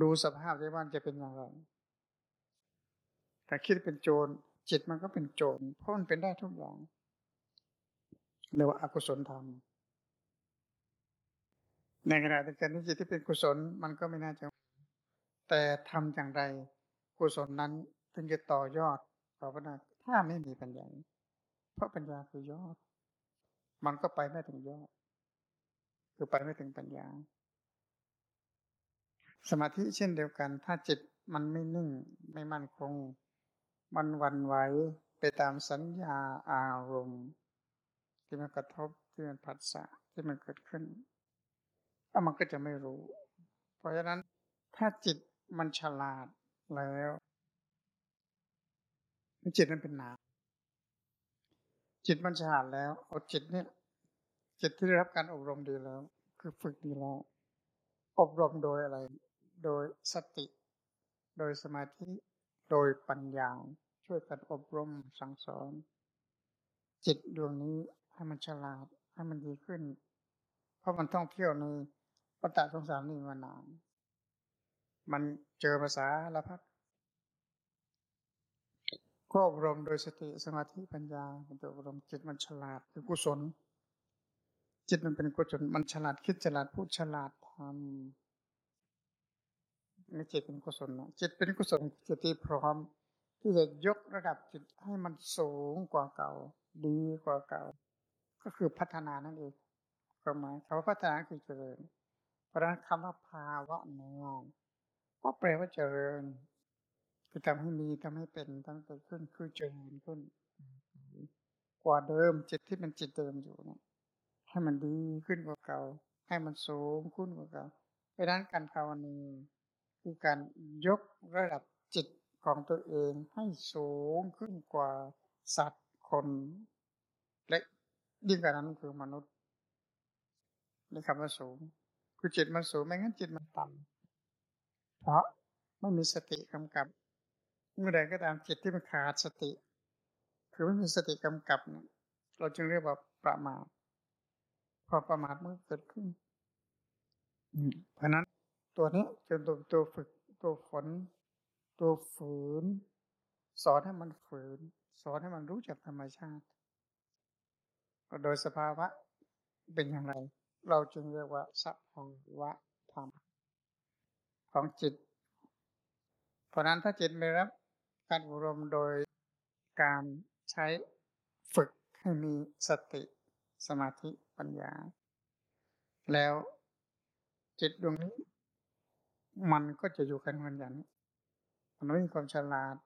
Speaker 1: ดูสภาพได้ว่าจะเป็นอย่างไรแต่คิดเป็นโจร จิตมันก็เป็นโจรเพราะมันเป็นได้ทุกอย่างเรียกว่าอากุศลธรรม ในขณะเดียวกันที่จิตที่เป็นกุศลมันก็ไม่น่าจะ แต่ทำอย่างไรกุศลนั้นถึงจะต่อยอดต่อไปได้ถ้าไม่มีปัญญา เพราะปัญญาคือยอด มันก็ไปไม่ถึงยอด คือไปไม่ถึงปัญญา สมาธิเช่นเดียวกัน ถ้าจิตมันไม่นิ่งไม่มั่นคง มันวันไหวไปตามสัญญาอารมณ์ ที่มันกระทบที่มันผัสสะที่มันเกิดขึ้นแล้วมันก็จะไม่รู้ เพราะฉะนั้นถ้าจิตมันฉลาดแล้วจิตมันเป็นนามจิตมันฉลาดแล้วเอาจิตเนี่ยจิตที่ได้รับการอบรมดีแล้ว คือฝึกดีแล้วอบรมโดยอะไร โดยสติ โดยสมาธิ โดยปัญญา ช่วยกันอบรมสั่งสอน จิตดวงนี้ให้มันฉลาด ให้มันดีขึ้น เพราะมันท่องเที่ยวในปัตตาสงสารนี่มานาน มันเจอภาษาละพัดก็อบรมโดยสติสมาธิปัญญาเป็นตัวอบรมจิตมันฉลาดคือกุศล จิตมันเป็นกุศลมันฉลาดคิดฉลาดพูดฉลาดทำนี่จิตเป็นกุศลนะจิตเป็นกุศลจิตที่พร้อม ที่จะยกระดับจิตให้มันสูงกว่าเก่า ดีกว่าเก่า ก็คือพัฒนานั่นเองความหมายคำว่าพัฒนาคือเจริญ เพราะนั้นคำว่าภาวะนองก็แปลว่าเจริญ คือทำให้มีทำให้เป็นทำเกิดขึ้นคือเจริญขึ้น กว่าเดิมจิตที่เป็นจิตเดิมอยู่เนี่ยให้มันดีขึ้นกว่าเก่า ให้มันสูงขึ้นกว่าเก่าเพราะนั้นการภาวนาคือการยกระดับจิต ของตัวเองให้สูงขึ้นกว่าสัตว์คนและยิ่งกว่านั้นคือมนุษย์นี่คำว่าสูง คือจิตมันสูงไม่งั้นจิตมันต่ำเพราะไม่มีสติกำกับ เมื่อใดก็ตามจิตที่มันขาดสติ คือไม่มีสติกำกับเนี่ยเราจึงเรียกว่าประมาทพอประมาทมันเกิดขึ้นเพราะนั้นตัวนี้จะตัวตัวฝึกตัวฝน ตัวฝืน สอนให้มันฝืน สอนให้มันรู้จักธรรมชาติ โดยสภาวะเป็นอย่างไร เราจึงเรียกว่าสภาวะธรรมของจิต เพราะนั้นถ้าจิตไม่รับการอบรมโดยการใช้ฝึกให้มีสติสมาธิปัญญา แล้วจิตดวงนี้ มันก็จะอยู่กันวันอย่างนี้ มันไม่มีความฉลาด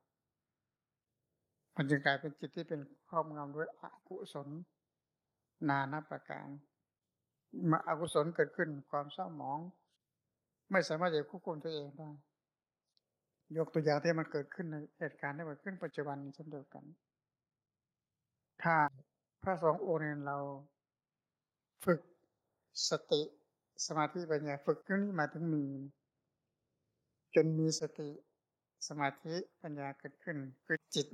Speaker 1: มันจึงกลายเป็นจิตที่เป็นครอบงำด้วยอกุศล นานาประการเมื่ออกุศลเกิดขึ้นความเศร้าหมอง ไม่สามารถจะควบคุมตัวเองได้ ยกตัวอย่างที่มันเกิดขึ้นในเหตุการณ์ที่เกิดขึ้นปัจจุบันเช่นเดียวกัน ถ้าพระสงองค์เนี่ยเราฝึกสติสมาธิปัญญาฝึกเรื่องนี้มาถึงมี จนมีสติ สมาธิปัญญาเกิดขึ้น คือจิต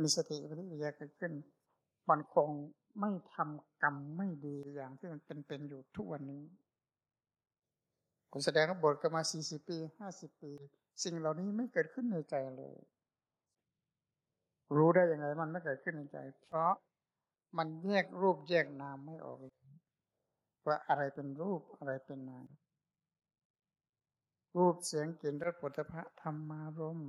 Speaker 1: มีสติปัญญาเกิดขึ้นมันคงไม่ทำกรรมไม่ดีอย่างที่มันเป็นเป็นอยู่ทุกวันนี้ผมแสดงบทกันมาสี่สิบปีห้าสิบปี สิ่งเหล่านี้ไม่เกิดขึ้นในใจเลย รู้ได้ยังไงมันไม่เกิดขึ้นในใจ เพราะมันแยกรูปแยกนามไม่ออกว่าอะไรเป็นรูปอะไรเป็นนาม รูปเสียงกลิ่นรสผลิตภัณฑ์ธรรมารม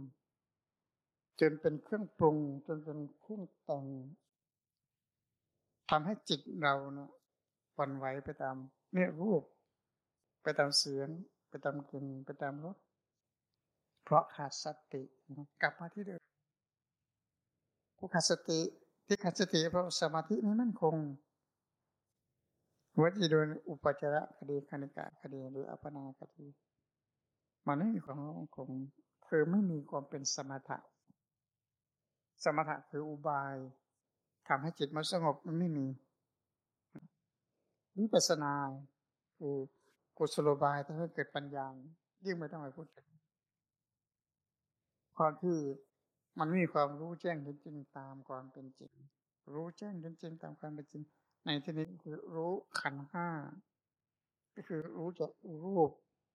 Speaker 1: จนเป็นเครื่องปรุง จนเป็นเครื่องแต่งทำให้จิตเราเนี่ยวันไหวไปตามเนี่ยรูป ไปตามเสียง ไปตามกลิ่นไปตามรสเพราะขาดสติกลับมาที่เดิมผู้ขาดสติที่ขาดสติเพราะสมาธิไม่มั่นคงวัจีโดนอุปจาระคดีคณิกะคดีหรืออัปนาคดี มันไม่มีความมั่นคงคือไม่มีความเป็นสมถะ สมถะคืออุบายทำให้จิตมันสงบมันไม่มีวิปัสนาคือกุศโลบายทำให้เกิดปัญญายิ่งไม่ต้องไปพูดถึงความที่มันมีความรู้แจ้งจริงตามความเป็นจริง รู้แจ้งจริงตามความเป็นจริง ในที่นี้คือรู้ขันห้าก็คือรู้จักรูป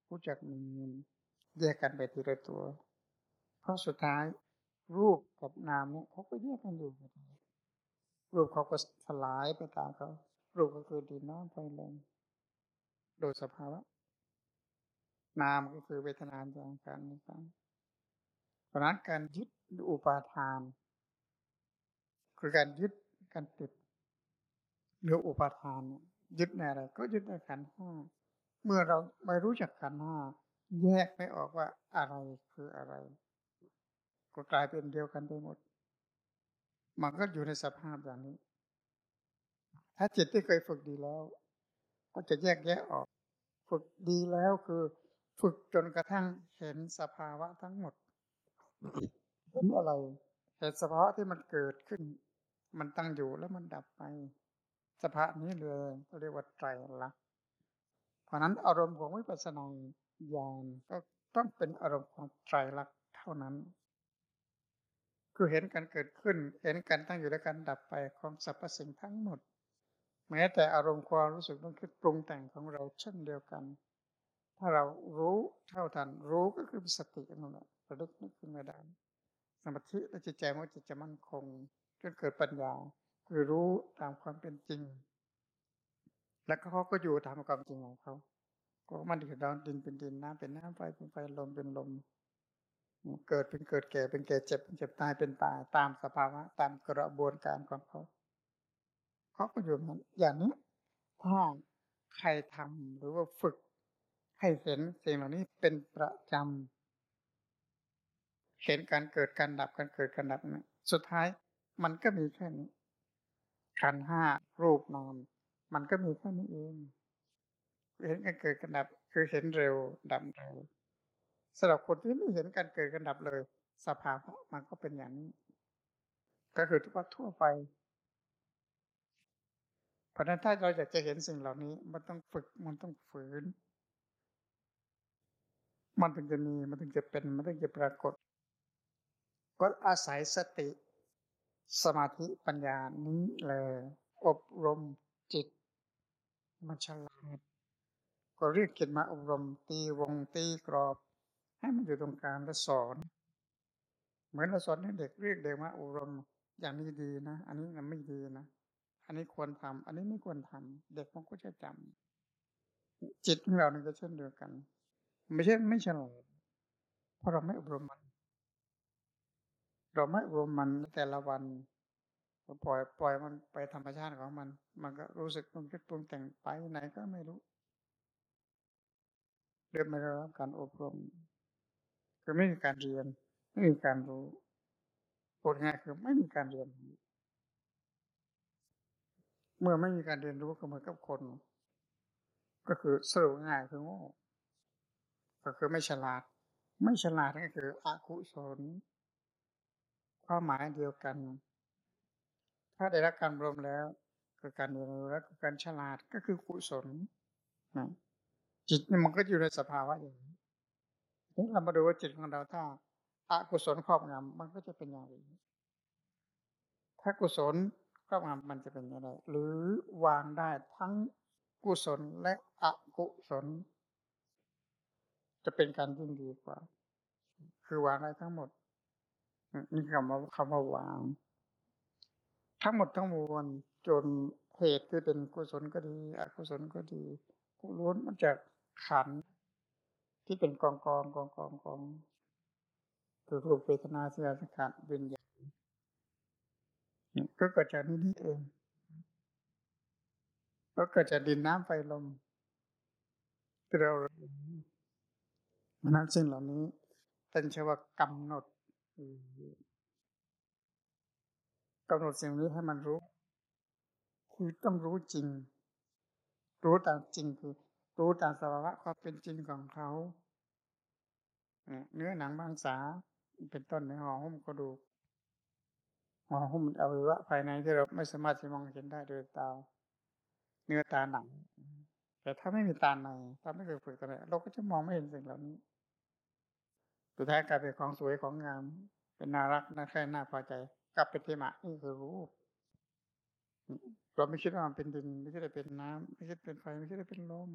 Speaker 1: รู้จักมี แยกกันไปทีละตัว เพราะสุดท้าย รูปกับนามเนี่ยเขาก็แยกกันอยู่ รูปเขาก็สลายไปตามเขา รูปก็คือดินน้ำไฟลมโดยสภาวะ นามก็คือเวทนาอย่างการนี้ครับเพราะนั้นการยึดอุปาทาน คือการยึดการติดหรืออุปาทาน ยึดในอะไรก็ยึดในขันห้าเมื่อเราไม่รู้จักขันห้า แยกไม่ออกว่าอะไรคืออะไร ก็กลายเป็นเดียวกันไปหมด มันก็อยู่ในสภาพอย่างนี้ ถ้าจิตที่เคยฝึกดีแล้ว ก็จะแยกแยะออก ฝึกดีแล้วคือ ฝึกจนกระทั่งเห็นสภาวะทั้งหมดเห็นอะไรเห็นสภาวะที่มันเกิดขึ้น มันตั้งอยู่แล้วมันดับไป สภาพนี้เลยเรียกว่าไตรลักษณ์เพราะนั้นอารมณ์ของวิปัสสนา ญาณก็ต้องเป็นอารมณ์ของไตรลักษณ์เท่านั้น คือเห็นการเกิดขึ้น เห็นการตั้งอยู่และการดับไปของสรรพสิ่งทั้งหมด แม้แต่อารมณ์ความรู้สึกต้องคิดปรุงแต่งของเราเช่นเดียวกัน ถ้าเรารู้เท่าทัน รู้ก็คือสตินั่นแหละระลึกนึกขึ้นมาได้สมาธิและจิตใจมันจะจะมั่นคงจนเกิดปัญญา คือรู้ตามความเป็นจริง แล้วเขาก็อยู่ตามความจริงของเขา ก็มันดินดินเป็นดินน้ำเป็นน้ำไฟเป็นไฟลมเป็นลม เกิดเป็นเกิดแก่เป็นแก่เจ็บเป็นเจ็บตายเป็นตายตามสภาวะ ตามกระบวนการของเขาเขาก็อยู่นั้นอย่างนี้ถ้าใครทำหรือว่าฝึก ให้เห็นสิ่งเหล่านี้เป็นประจำเห็นการเกิดการดับการเกิดการดับนะสุดท้ายมันก็มีแค่นี้ขันห้ารูปนามมันก็มีแค่นี้เอง เห็นการเกิดการดับ คือเห็นเร็วดับเร็วสำหรับคนที่ไม่เห็นการเกิดการดับเลย สภาวะมันก็เป็นอย่างนี้ก็คือทุกว่าทั่วไป เพราะนั้นถ้าเราอยากจะเห็นสิ่งเหล่านี้ มันต้องฝึกมันต้องฝืน มันถึงจะมีมันถึงจะเป็นมันถึงจะปรากฏ ก็อาศัยสติ สมาธิปัญญานี้เลย อบรมจิต มันฉลาด ก็เรียกจิตมาอบรมตีวงตีกรอบ ให้มันอยู่ตรงกลางแล้วสอน เหมือนเราสอนให้เด็กเรียกเด็กมาอบรมอย่างนี้ดีนะ อันนี้มันไม่ดีนะ อันนี้ควรทำอันนี้ไม่ควรทำเด็กมันก็จะจำจิตของเราเนี่ยก็เช่นเดียวกัน ไม่ใช่ไม่ฉลาดเพราะเราไม่อบรมมัน เราไม่อบรมมันแต่ละวันปล่อยปล่อยมันไปธรรมชาติของมัน มันก็รู้สึกปรุงคิดปรุงแต่งไปไหนก็ไม่รู้ เรียนไม่ได้รับการอบรมคือไม่มีการเรียน ไม่มีการรู้พูดง่ายคือไม่มีการเรียนเมื่อไม่มีการเรียนรู้ก็เหมือนกับคน ก็คือสรุปง่ายคือโง่ก็คือไม่ฉลาด ไม่ฉลาดก็คืออกุศลความหมายเดียวกัน ถ้าได้รับการอบรมแล้วคือการเรียนรู้และการฉลาดก็คือกุศลนะ จิตนี่มันก็อยู่ในสภาวะอย่างนี้เรามาดูว่าจิตของเราถ้าอากุศลครอบงำมันก็จะเป็นอย่างไรถ้ากุศลครอบงำมันจะเป็นอย่างไรหรือวางได้ทั้งกุศลและอกุศล จะเป็นการยิ่งดีกว่า คือวางได้ทั้งหมดนี่คำว่าคำว่าวาง ทั้งหมดทั้งมวลจนเหตุที่เป็นกุศลก็ดี อกุศลก็ดีล้วนมันจาก ขันที่เป็นกองกองกองกองกองคือรูปเวทนาสัญญาสังขารวิญญาณก็เกิดจากนี้นี่เองก็เกิดจากดินน้ำไฟลมที่เรานั้นสิ่งเหล่านี้เป็นเชื่อว่ากำหนดกำหนดสิ่งนี้ให้มันรู้ คือต้องรู้จริง รู้ตามจริงคือ รู้ตามสภาวะความเป็นจริงของเขาเนื้อหนังบางสา เป็นต้นในห่อหุ้มกระดูกห่อหุ้มอวัยวะภายในที่เราไม่สามารถจะมองเห็นได้โดยตา เนื้อตาหนัง แต่ถ้าไม่มีตาในถ้าไม่เคยฝึกอะไรเราก็จะมองไม่เห็นสิ่งเหล่านี้ สุดท้ายกลายเป็นของสวยของงาม เป็นน่ารักน่าใคร่น่าพอใจ กลับเป็นเทมะนี่คือรูปเราไม่คิดว่ามันเป็นดินไม่คิดว่าเป็นน้ำไม่คิดเป็นไฟไม่คิดว่าเป็นลม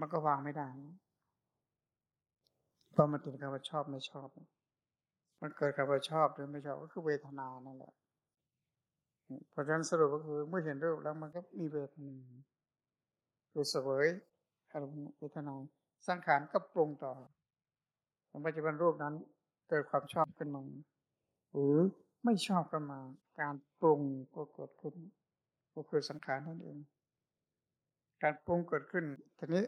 Speaker 1: มันก็วางไม่ได้พอมันติดคำว่าชอบไม่ชอบ มันเกิดคำว่าชอบหรือไม่ชอบก็คือเวทนานั่นแหละเพราะฉะนั้นสรุปก็คือเมื่อเห็นรูปแล้วมันก็มีเวทนาคือเสวยอารมณ์เวทนาสังขารก็ปรุงต่อในปัจจุบันรูปนั้นเกิดความชอบขึ้นมาหรือไม่ชอบกันมา การปรุงก็เกิดขึ้นก็คือสังขารนั่นเอง การปรุงเกิดขึ้นทีนี้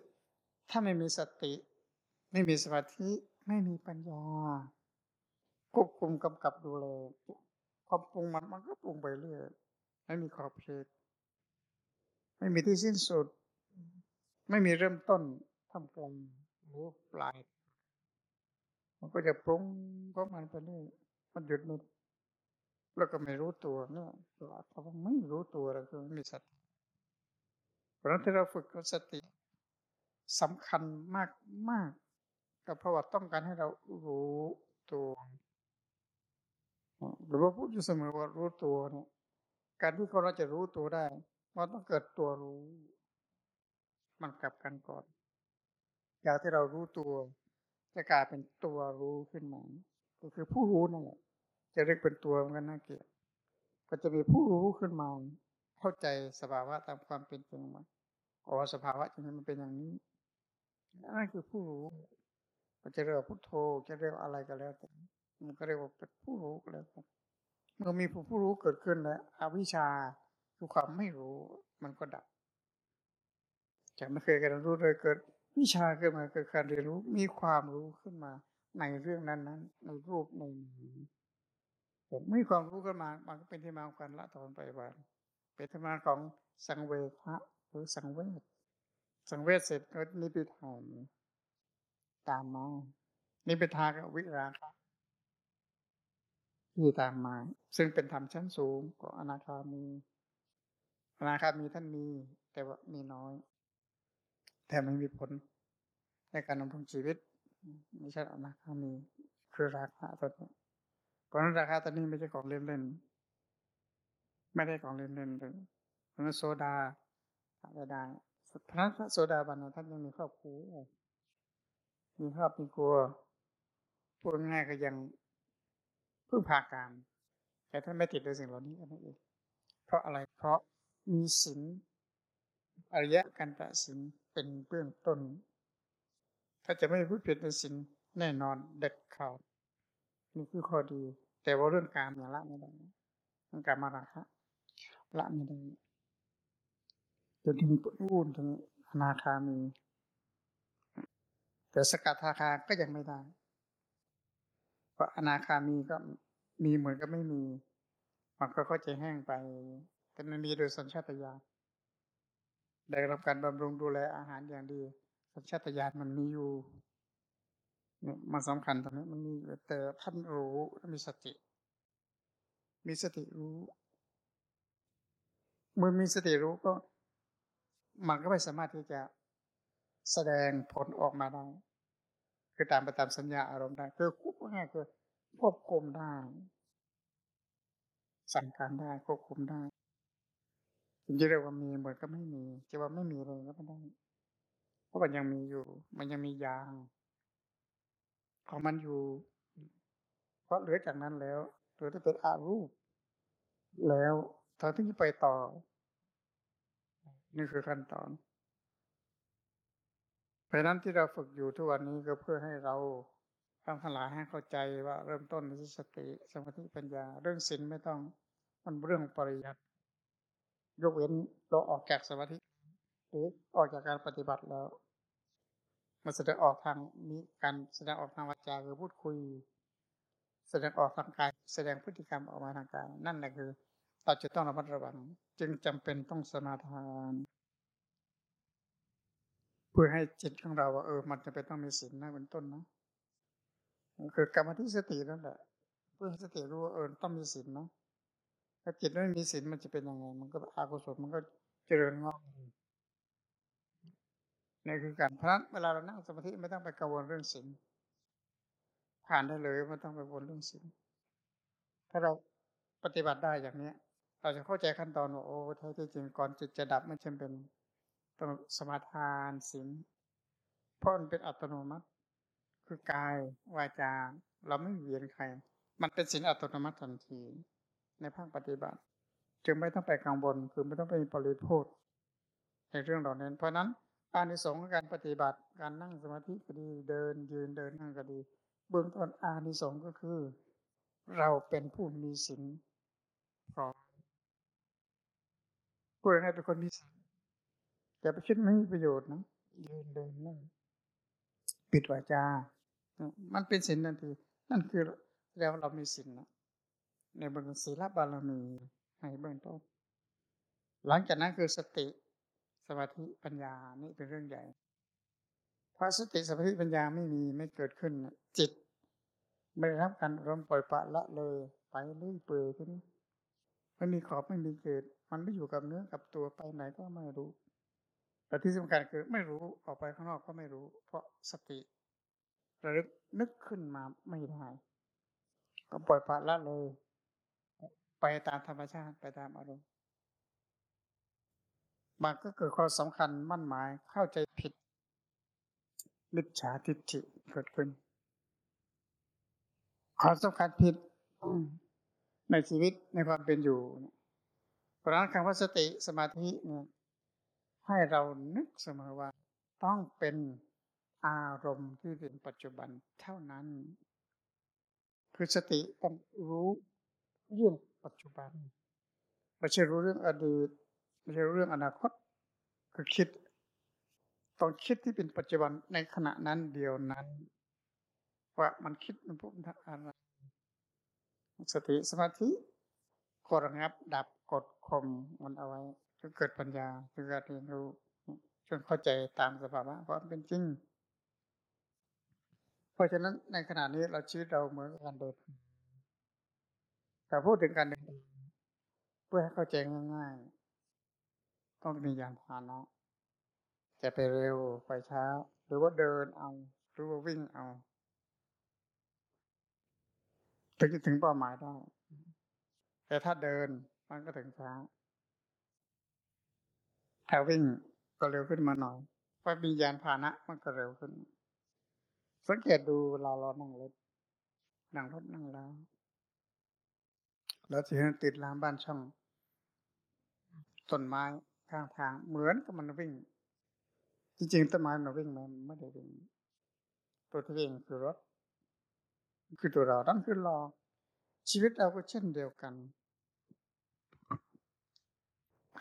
Speaker 1: ถ้าไม่มีสติ ไม่มีสมาธิไม่มีปัญญาควบคุมกำกับดูแลความปรุงมันมันก็ปรุงไปเรื่อยไม่มีขอบเขตไม่มีที่สิ้นสุด ไม่มีเริ่มต้นทำกลางหรือปลาย มันก็จะปรุงเพราะมันไปเรื่อยมันหยุดไม่แล้วก็ไม่รู้ตัวเนี่ยเราไม่รู้ตัวเราคือไม่มีสติเพราะนั้นที่เราฝึกสติ สำคัญมากมากก็เพระว่าต้องการให้เรารู้ตัวหรือว่าพูดอยู่เสมอว่ารู้ตัวเนี่ยการที่เราจะรู้ตัวได้มันต้องเกิดตัวรู้ มันกลับกันก่อน อยากที่เรารู้ตัว จะกลายเป็นตัวรู้ขึ้นมาก็คือผู้รู้นั่นแหละจะเรียกเป็นตัวมันน่าเกลียดก็จะมีผู้รู้ขึ้นมา เข้าใจสภาวะตามความเป็นจริงว่าอ๋อสภาวะจริงมันเป็นอย่างนี้ นั่นคือผู้รู้จะเรียกว่าพุทโธจะเรียกอะไรก็แล้วแต่มันก็เรียกว่าเป็นผู้รู้ก็แล้วแต่เมื่อมีผู้ผู้รู้เกิดขึ้นแล้วอวิชชาคือความไม่รู้มันก็ดับจากไม่เคยการรู้เลยเกิด วิชาขึ้นมาเกิดการเรียนรู้มีความรู้ขึ้นมา ในเรื่องนั้นนั้นในรูปในผมมีความรู้ขึ้นมามันก็เป็นที่มาของการละถอนไปบ้าเป็นที่มาของสังเวชะหรือสังเวช สังเวชเสร็จก็นิพพานตามมานี่เป็นทางวิราคะที่ตามมา ซึ่งเป็นธรรมชั้นสูงของอนาคามี อนาคามีท่านมี แต่ว่ามีน้อย แต่ไม่มีผลในการดำรงชีวิต ไม่ใช่อนาคามี คือราคาตัวนี้เพราะนั้นราคาตัวนี้ไม่ใช่ของเล่นๆไม่ได้ของเล่นๆเลยเพราะนั้นโซดาอะไรได้พระโซดาบันท่านยังมีครอบครัวมีภาพมีกลัวพูดง่ายก็ยังพึ่งพาการ แต่ท่านไม่ติดในสิ่งเหล่านี้นั่นเองเพราะอะไรเพราะมีศีลอริยะกันตะศีลเป็นเบื้องต้น ถ้าจะไม่พูดผิดในศีลแน่นอนเด็ดขาดนี่คือข้อดี แต่ว่าเรื่องการอย่างละไม่ได้การมาราคะละไม่ได้ จนถึงรุ่นถึงอนาคามี แต่สกัดทาคาก็ยังไม่ได้ เพราะอนาคามีก็มีเหมือนกับไม่มี มันก็เข้าใจแห้งไป แต่มันมีโดยสัญชาตญาณได้รับการบำรุงดูแลอาหารอย่างดี สัญชาตญาณมันมีอยู่เนี่ยมันสำคัญตรงนี้มันมีแต่ท่านรู้มีสติ มีสติรู้ เมื่อมีสติรู้ก็ มันก็ไม่สามารถที่จะแสดงผลออกมาได้คือตามไปตามสัญญาอารมณ์ได้คือควบง่ายคือควบคุมได้ สั่งการได้ควบคุมได้ถึงจะเรียกว่ามีเหมือนก็ไม่มีจะว่าไม่มีเลยก็ไม่ได้ เพราะมันยังมีอยู่ มันยังมียางของมันอยู่ เพราะเหลือจากนั้นแล้วเหลือที่เป็นอารูป แล้วตอนที่ไปต่อ นี่คือขั้นตอน เพราะนั้นที่เราฝึกอยู่ทุกวันนี้ก็เพื่อให้เราทำทลายให้เข้าใจว่าเริ่มต้นที่สติสมาธิปัญญา เรื่องศีลไม่ต้องมันเรื่องปริยัติยกเว้นเราออกจากสมาธิหรือออกจากการปฏิบัติแล้ว มันแสดงออกทางนี้การแสดงออกทางวาจาคือพูดคุย แสดงออกทางกาย แสดงพฤติกรรมออกมาทางกายนั่นแหละคือ เราจะต้องระมัดระวัง จึงจำเป็นต้องสมาทาน เพื่อให้จิตของเราว่าเออ มันจะเป็นต้องมีศีลนะเป็นต้นนะคือกรรมที่สตินั่นแหละ เพื่อให้สติรู้ว่าเออต้องมีศีลนะถ้าจิตไม่มีศีลมันจะเป็นยังไง มันก็อากุศลมันก็เจริญงอกนี่คือการพระนั้นเวลาเรานั่งสมาธิไม่ต้องไปกังวลเรื่องศีลผ่านได้เลยไม่ต้องไปกังวลเรื่องศีลถ้าเราปฏิบัติได้อย่างเนี้ย เราจะเข้าใจขั้นตอนว่าโอ้แท้ที่จริงก่อนจิตจะดับมันจำเป็นต้องสมาทานศีลเพราะมันเป็นอัตโนมัติ คือกายวาจา เราไม่เวียนใคร มันเป็นศีลอัตโนมัติทันที ในภาคปฏิบัติ จึงไม่ต้องไปกังวลคือไม่ต้องไปปริโภทในเรื่องเหล่านั้นเพราะนั้นอานิสงส์ของการปฏิบัติการนั่งสมาธิก็ดีเดินยืนเดินนั่งก็ดี เบื้องต้นอานิสงส์ก็คือ เราเป็นผู้มีศีลพร้อม พูดง่ายเป็นคนมีศีลแต่ไปคิดไม่มีประโยชน์นะยืนเดินนั่งปิดวาจา มันเป็นศีลนั่นทีนั่นคือแล้วเรามีศีลนะในเบื้องศีลบารมีในเบื้องต้นหลังจากนั้นคือสติสมาธิปัญญานี่เป็นเรื่องใหญ่พระสติสมาธิปัญญาไม่มีไม่เกิดขึ้นจิต ไม่ได้รับการรวมปล่อยปะละเลยไปเรื่อยเปื่อยขึ้น ไม่มีขอบไม่มีเกิดมันไม่อยู่กับเนื้อกับตัวไปไหนก็ไม่รู้ แต่ที่สำคัญคือไม่รู้ออกไปข้างนอกก็ไม่รู้ เพราะสติระลึกนึกขึ้นมาไม่ได้ ก็ปล่อยปละละเลย ไปตามธรรมชาติไปตามอารมณ์มันก็เกิดความสำคัญมั่นหมายเข้าใจผิดมิจฉาทิฏฐิเกิดขึ้นความสำคัญผิด ในชีวิตในความเป็นอยู่ เพราะนั้นคำว่าสติสมาธิเนี่ยให้เรานึกเสมอว่า ต้องเป็นอารมณ์ที่เป็นปัจจุบันเท่านั้น คือสติต้องรู้เรื่องปัจจุบันไม่ใช่รู้เรื่องอดีตไม่ใช่รู้เรื่องอนาคต คือคิดต้องคิดที่เป็นปัจจุบันในขณะนั้นเดียวนั้น ว่ามันคิดมันพูดอะไร สติสมาธิกดระงับ ดับกดข่มมันเอาไว้จนเกิดปัญญาจนเกิดเรียนรู้จนเข้าใจตามสภาวะความเป็นจริง เพราะฉะนั้นในขณะนี้เราชีวิตเราเหมือนการเดินแต่พูดถึงการเดินเพื่อให้เข้าใจง่าย ๆ ต้องมียานพาหนะจะไปเร็วไปช้า หรือว่าเดินเอา หรือว่าวิ่งเอา ถึงจะถึงเป้าหมายได้ แต่ถ้าเดินมันก็ถึงช้าถ้าวิ่งก็เร็วขึ้นมาหน่อยพอมียานพาหนะมันก็เร็วขึ้น สังเกตดูเราเรานั่งรถนั่งรถนั่งแล้วแล้วจะเห็นติดรามบ้านช่องต้นไม้ข้างทางเหมือนกับมันวิ่ง จริงๆต้นไม้มันวิ่งมันไม่ได้วิ่งตัวที่วิ่งคือรถ คือตัวเราต้องคือรอชีวิตเราก็เช่นเดียวกัน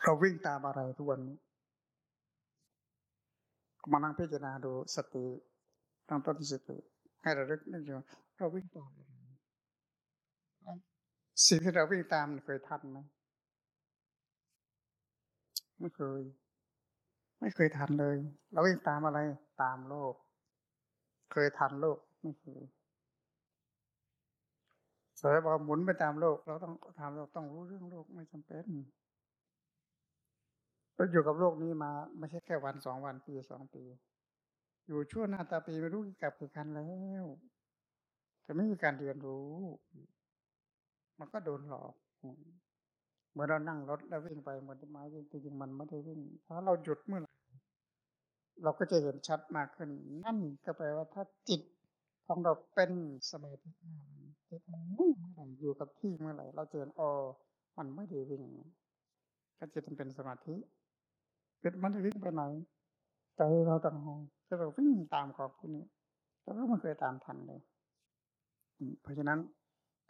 Speaker 1: เราวิ่งตามอะไรทุกวันมานั่งพิจารณาดูสติตั้งต้นสติให้ราเลิกนึกอยู่เราวิ่งตามสิ่งที่เราวิ่งตามเคยทันไหมไม่เคย ไม่เคยทันเลย เราวิ่งตามอะไรตามโลก เคยทันโลกไม่เคย สายบอกหมุนไปตามโลก เราต้องทำเราต้องรู้เรื่องโลกไม่จำเป็นเราอยู่กับโลกนี้มาไม่ใช่แค่วันสองวันปีสองปี อยู่ชั่วหน้าตาปีไม่รู้กี่กับกี่คันแล้วแต่ไม่มีการเรียนรู้ มันก็โดนหลอกเมื่อเรานั่งรถแล้ววิ่งไปเหมือนต้นไม้วิ่งจริงๆมันไม่ได้วิ่งถ้าเราหยุดเมื่อไหร่เราก็จะเห็นชัดมากขึ้น นั่นก็แปลว่าถ้าจิตของเราเป็นสมาธิ จิตมันนิ่งเมื่อไหร่อยู่กับที่เมื่อไหร่เราเจออ๋อมันไม่ได้วิ่งก็จิตมันเป็นสมาธิจิตมันได้วิ่งไปไหนใจเราต่างหากจะเราวิ่งตามของพวกนี้แล้วก็ไม่เคยตามทันเลยเพราะฉะนั้น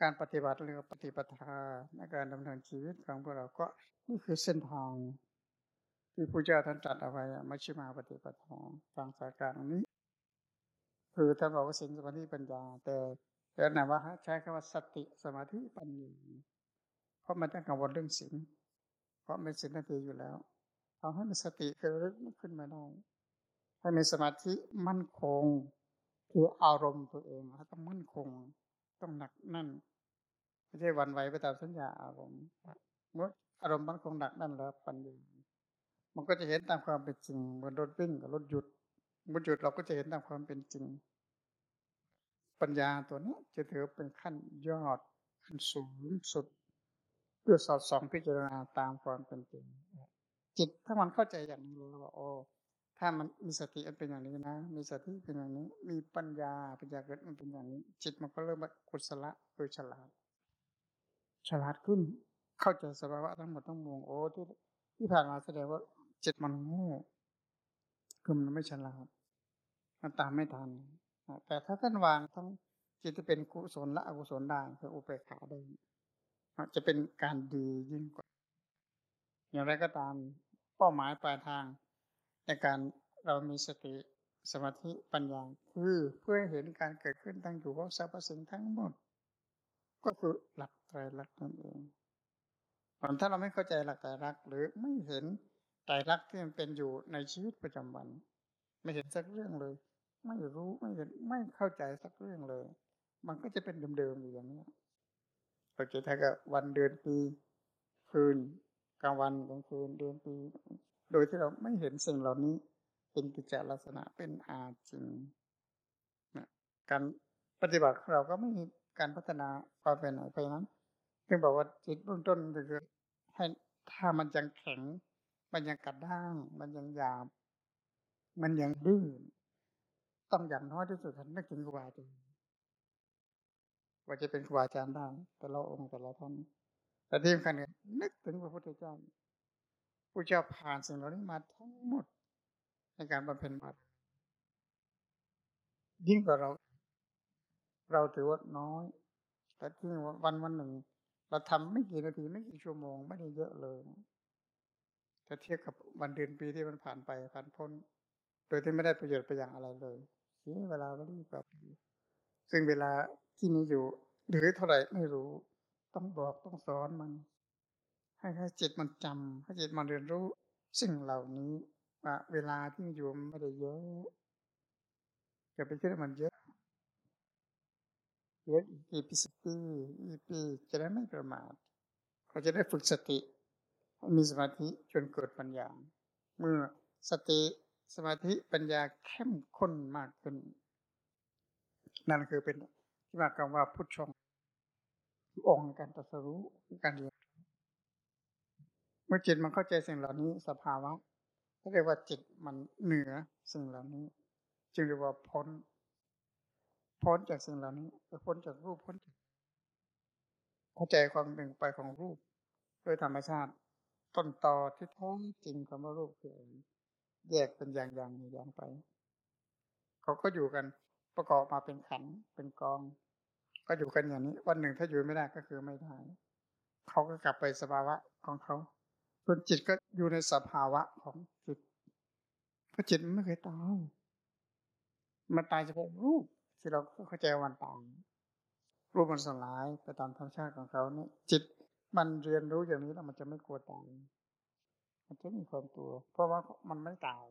Speaker 1: การปฏิบัติเรือปฏิปทาในการดำเนินชีวิตของพวกเราก็นี่คือเส้นทางที่พระเจ้าท่านตรัสเอาไว้มัชฌิมาปฏิปทาทางสายกลางนี้ คือท่านบอกว่าสิ่งสมาธิปัญญา แต่ แต่ไหนว่าใช้คำว่าสติสมาธิปัญญาเพราะมันต้องกังวลเรื่องสิ่งเพราะเป็นสิ่งนาทีอยู่แล้วเอาให้มีสติเกิดขึ้นมาได้ให้มีสมาธิมั่นคงคืออารมณ์ตัวเองต้องมั่นคง ต้องหนักนั่นไม่ใช่วันไหวไปตามสัญญาอารมณ์เมื่ออารมณ์มันคงหนักนั่นแล้วปัญญามันก็จะเห็นตามความเป็นจริงเหมือนรถวิ่งกับรถหยุดเมื่อหยุดเราก็จะเห็นตามความเป็นจริง ปัญญาตัวนี้จะถือเป็นขั้นยอดขั้นสูงสุดเพื่อสอดส่องพิจารณาตามความเป็นจริงจิตถ้ามันเข้าใจอย่างนี้แล้วว่าโอ้ถ้ามันมีสติมันเป็นอย่างนี้นะ มีสติเป็นอย่างนี้ มีปัญญาปัญญาเกิดมันเป็นอย่างนี้ จิตมันก็เริ่มกุศละคือฉลาด ฉลาดขึ้น เข้าใจสภาวะทั้งหมดทั้งมวลโอ้ที่ที่ผ่านมาแสดงว่า จิตมันโง่คือมันไม่ฉลาด มันตามไม่ทัน แต่ถ้าท่านวางทั้งจิตที่เป็นกุศลและอกุศลได้คืออุเบกขาได้จะเป็นการดียิ่งกว่า อย่างไรก็ตามเป้าหมายปลายทาง ในการเรามีสติสมาธิปัญญาคือเพื่อเห็นการเกิดขึ้นตั้งอยู่ของสรรพสิ่งทั้งหมด ก็คือหลักไตรลักษณ์นั่นเองถ้าเราไม่เข้าใจหลักไตรลักษณ์หรือไม่เห็นไตรลักษณ์ที่มันเป็นอยู่ในชีวิตประจำวัน ไม่เห็นสักเรื่องเลย ไม่รู้ไม่เห็นไม่เข้าใจสักเรื่องเลย มันก็จะเป็นเดิมๆอยู่อย่างนี้เราจะถ้ากับวันเดือนปีคืนกลางวันกลางคืนเดือนปี โดยที่เราไม่เห็นสิ่งเหล่านี้เป็นกิจลักษณะเป็นอาจริงนะการปฏิบัติของเราก็ไม่มีการพัฒนาความเป็นไหนไปนั้นจึงบอกว่าจิตเบื้องต้นคือให้ถ้ามันยังแข็ง มันยังกระด้าง มันยังหยาบ มันยังดื้อ ต้องอย่างน้อยที่สุดนึกถึงครูบาอาจารย์ว่าจะเป็นครูบาอาจารย์ได้แต่ละองค์แต่ละท่านแต่ที่สำคัญนึกถึงพระพุทธเจ้าผู้เจ้าผ่านสิ่งเหล่านี้มาทั้งหมดในการบำเพ็ญบารยิ่งกว่าเรา เราถือว่าน้อย แต่ที่วันวันหนึ่ง เราทำไม่กี่นาทีไม่กี่ชั่วโมงไม่ได้เยอะเลยถ้าเทียบกับวันเดือนปีที่มันผ่านไปผ่านพ้น โดยที่ไม่ได้ประโยชน์ไปอย่างอะไรเลย สียเวลาไม่รีบแบบซึ่งเวลาที่มีอยู่ หรือเท่าไหร่ไม่รู้ ต้องบอกต้องสอนมัน ให้ให้จิตมันจำให้จิตมันเรียนรู้ สิ่งเหล่านี้ว่าเวลาที่อยู่ไม่ได้เยอะจะไปคิดว่ามันเยอะเยอะอีกกี่ปีสิบปีอีปีจะได้ไม่ประมาทเขาจะได้ฝึกสติ มีสมาธิจนเกิดปัญญา เมื่อสติ สมาธิปัญญาเข้มข้นมากขึ้น นั่นคือเป็นที่มาคำว่าพุทธชงองค์การตรัสรู้การเรียนเมื่อจิตมันเข้าใจสิ่งเหล่านี้สภาวะเรียกว่าจิตมันเหนือสิ่งเหล่านี้ จึงเรียกว่าพ้น พ้นจากสิ่งเหล่านี้พ้นจากรูปพ้นจากเข้าใจความเป็นไปของรูป โดยธรรมชาติ ต้นตอที่แท้จริงคำว่ารูปคือ แยกเป็นอย่างอย่างอย่างไป เขาก็อยู่กันประกอบมาเป็นขันเป็นกอง ก็อยู่กันอย่างนี้ วันหนึ่งถ้าอยู่ไม่ได้ก็คือไม่ได้เขาก็กลับไปสภาวะของเขาส่วนจิตก็อยู่ในสภาวะของจิตเพราะจิตมันไม่เคยตายมันตายเฉพาะรูปที่เราเข้าใจวันตายรูปมันสลายไปตามธรรมชาติของเขาเนี่ยจิตมันเรียนรู้อย่างนี้แล้วมันจะไม่กลัวตาย มันจะมีความตัว เพราะว่ามันไม่ตาย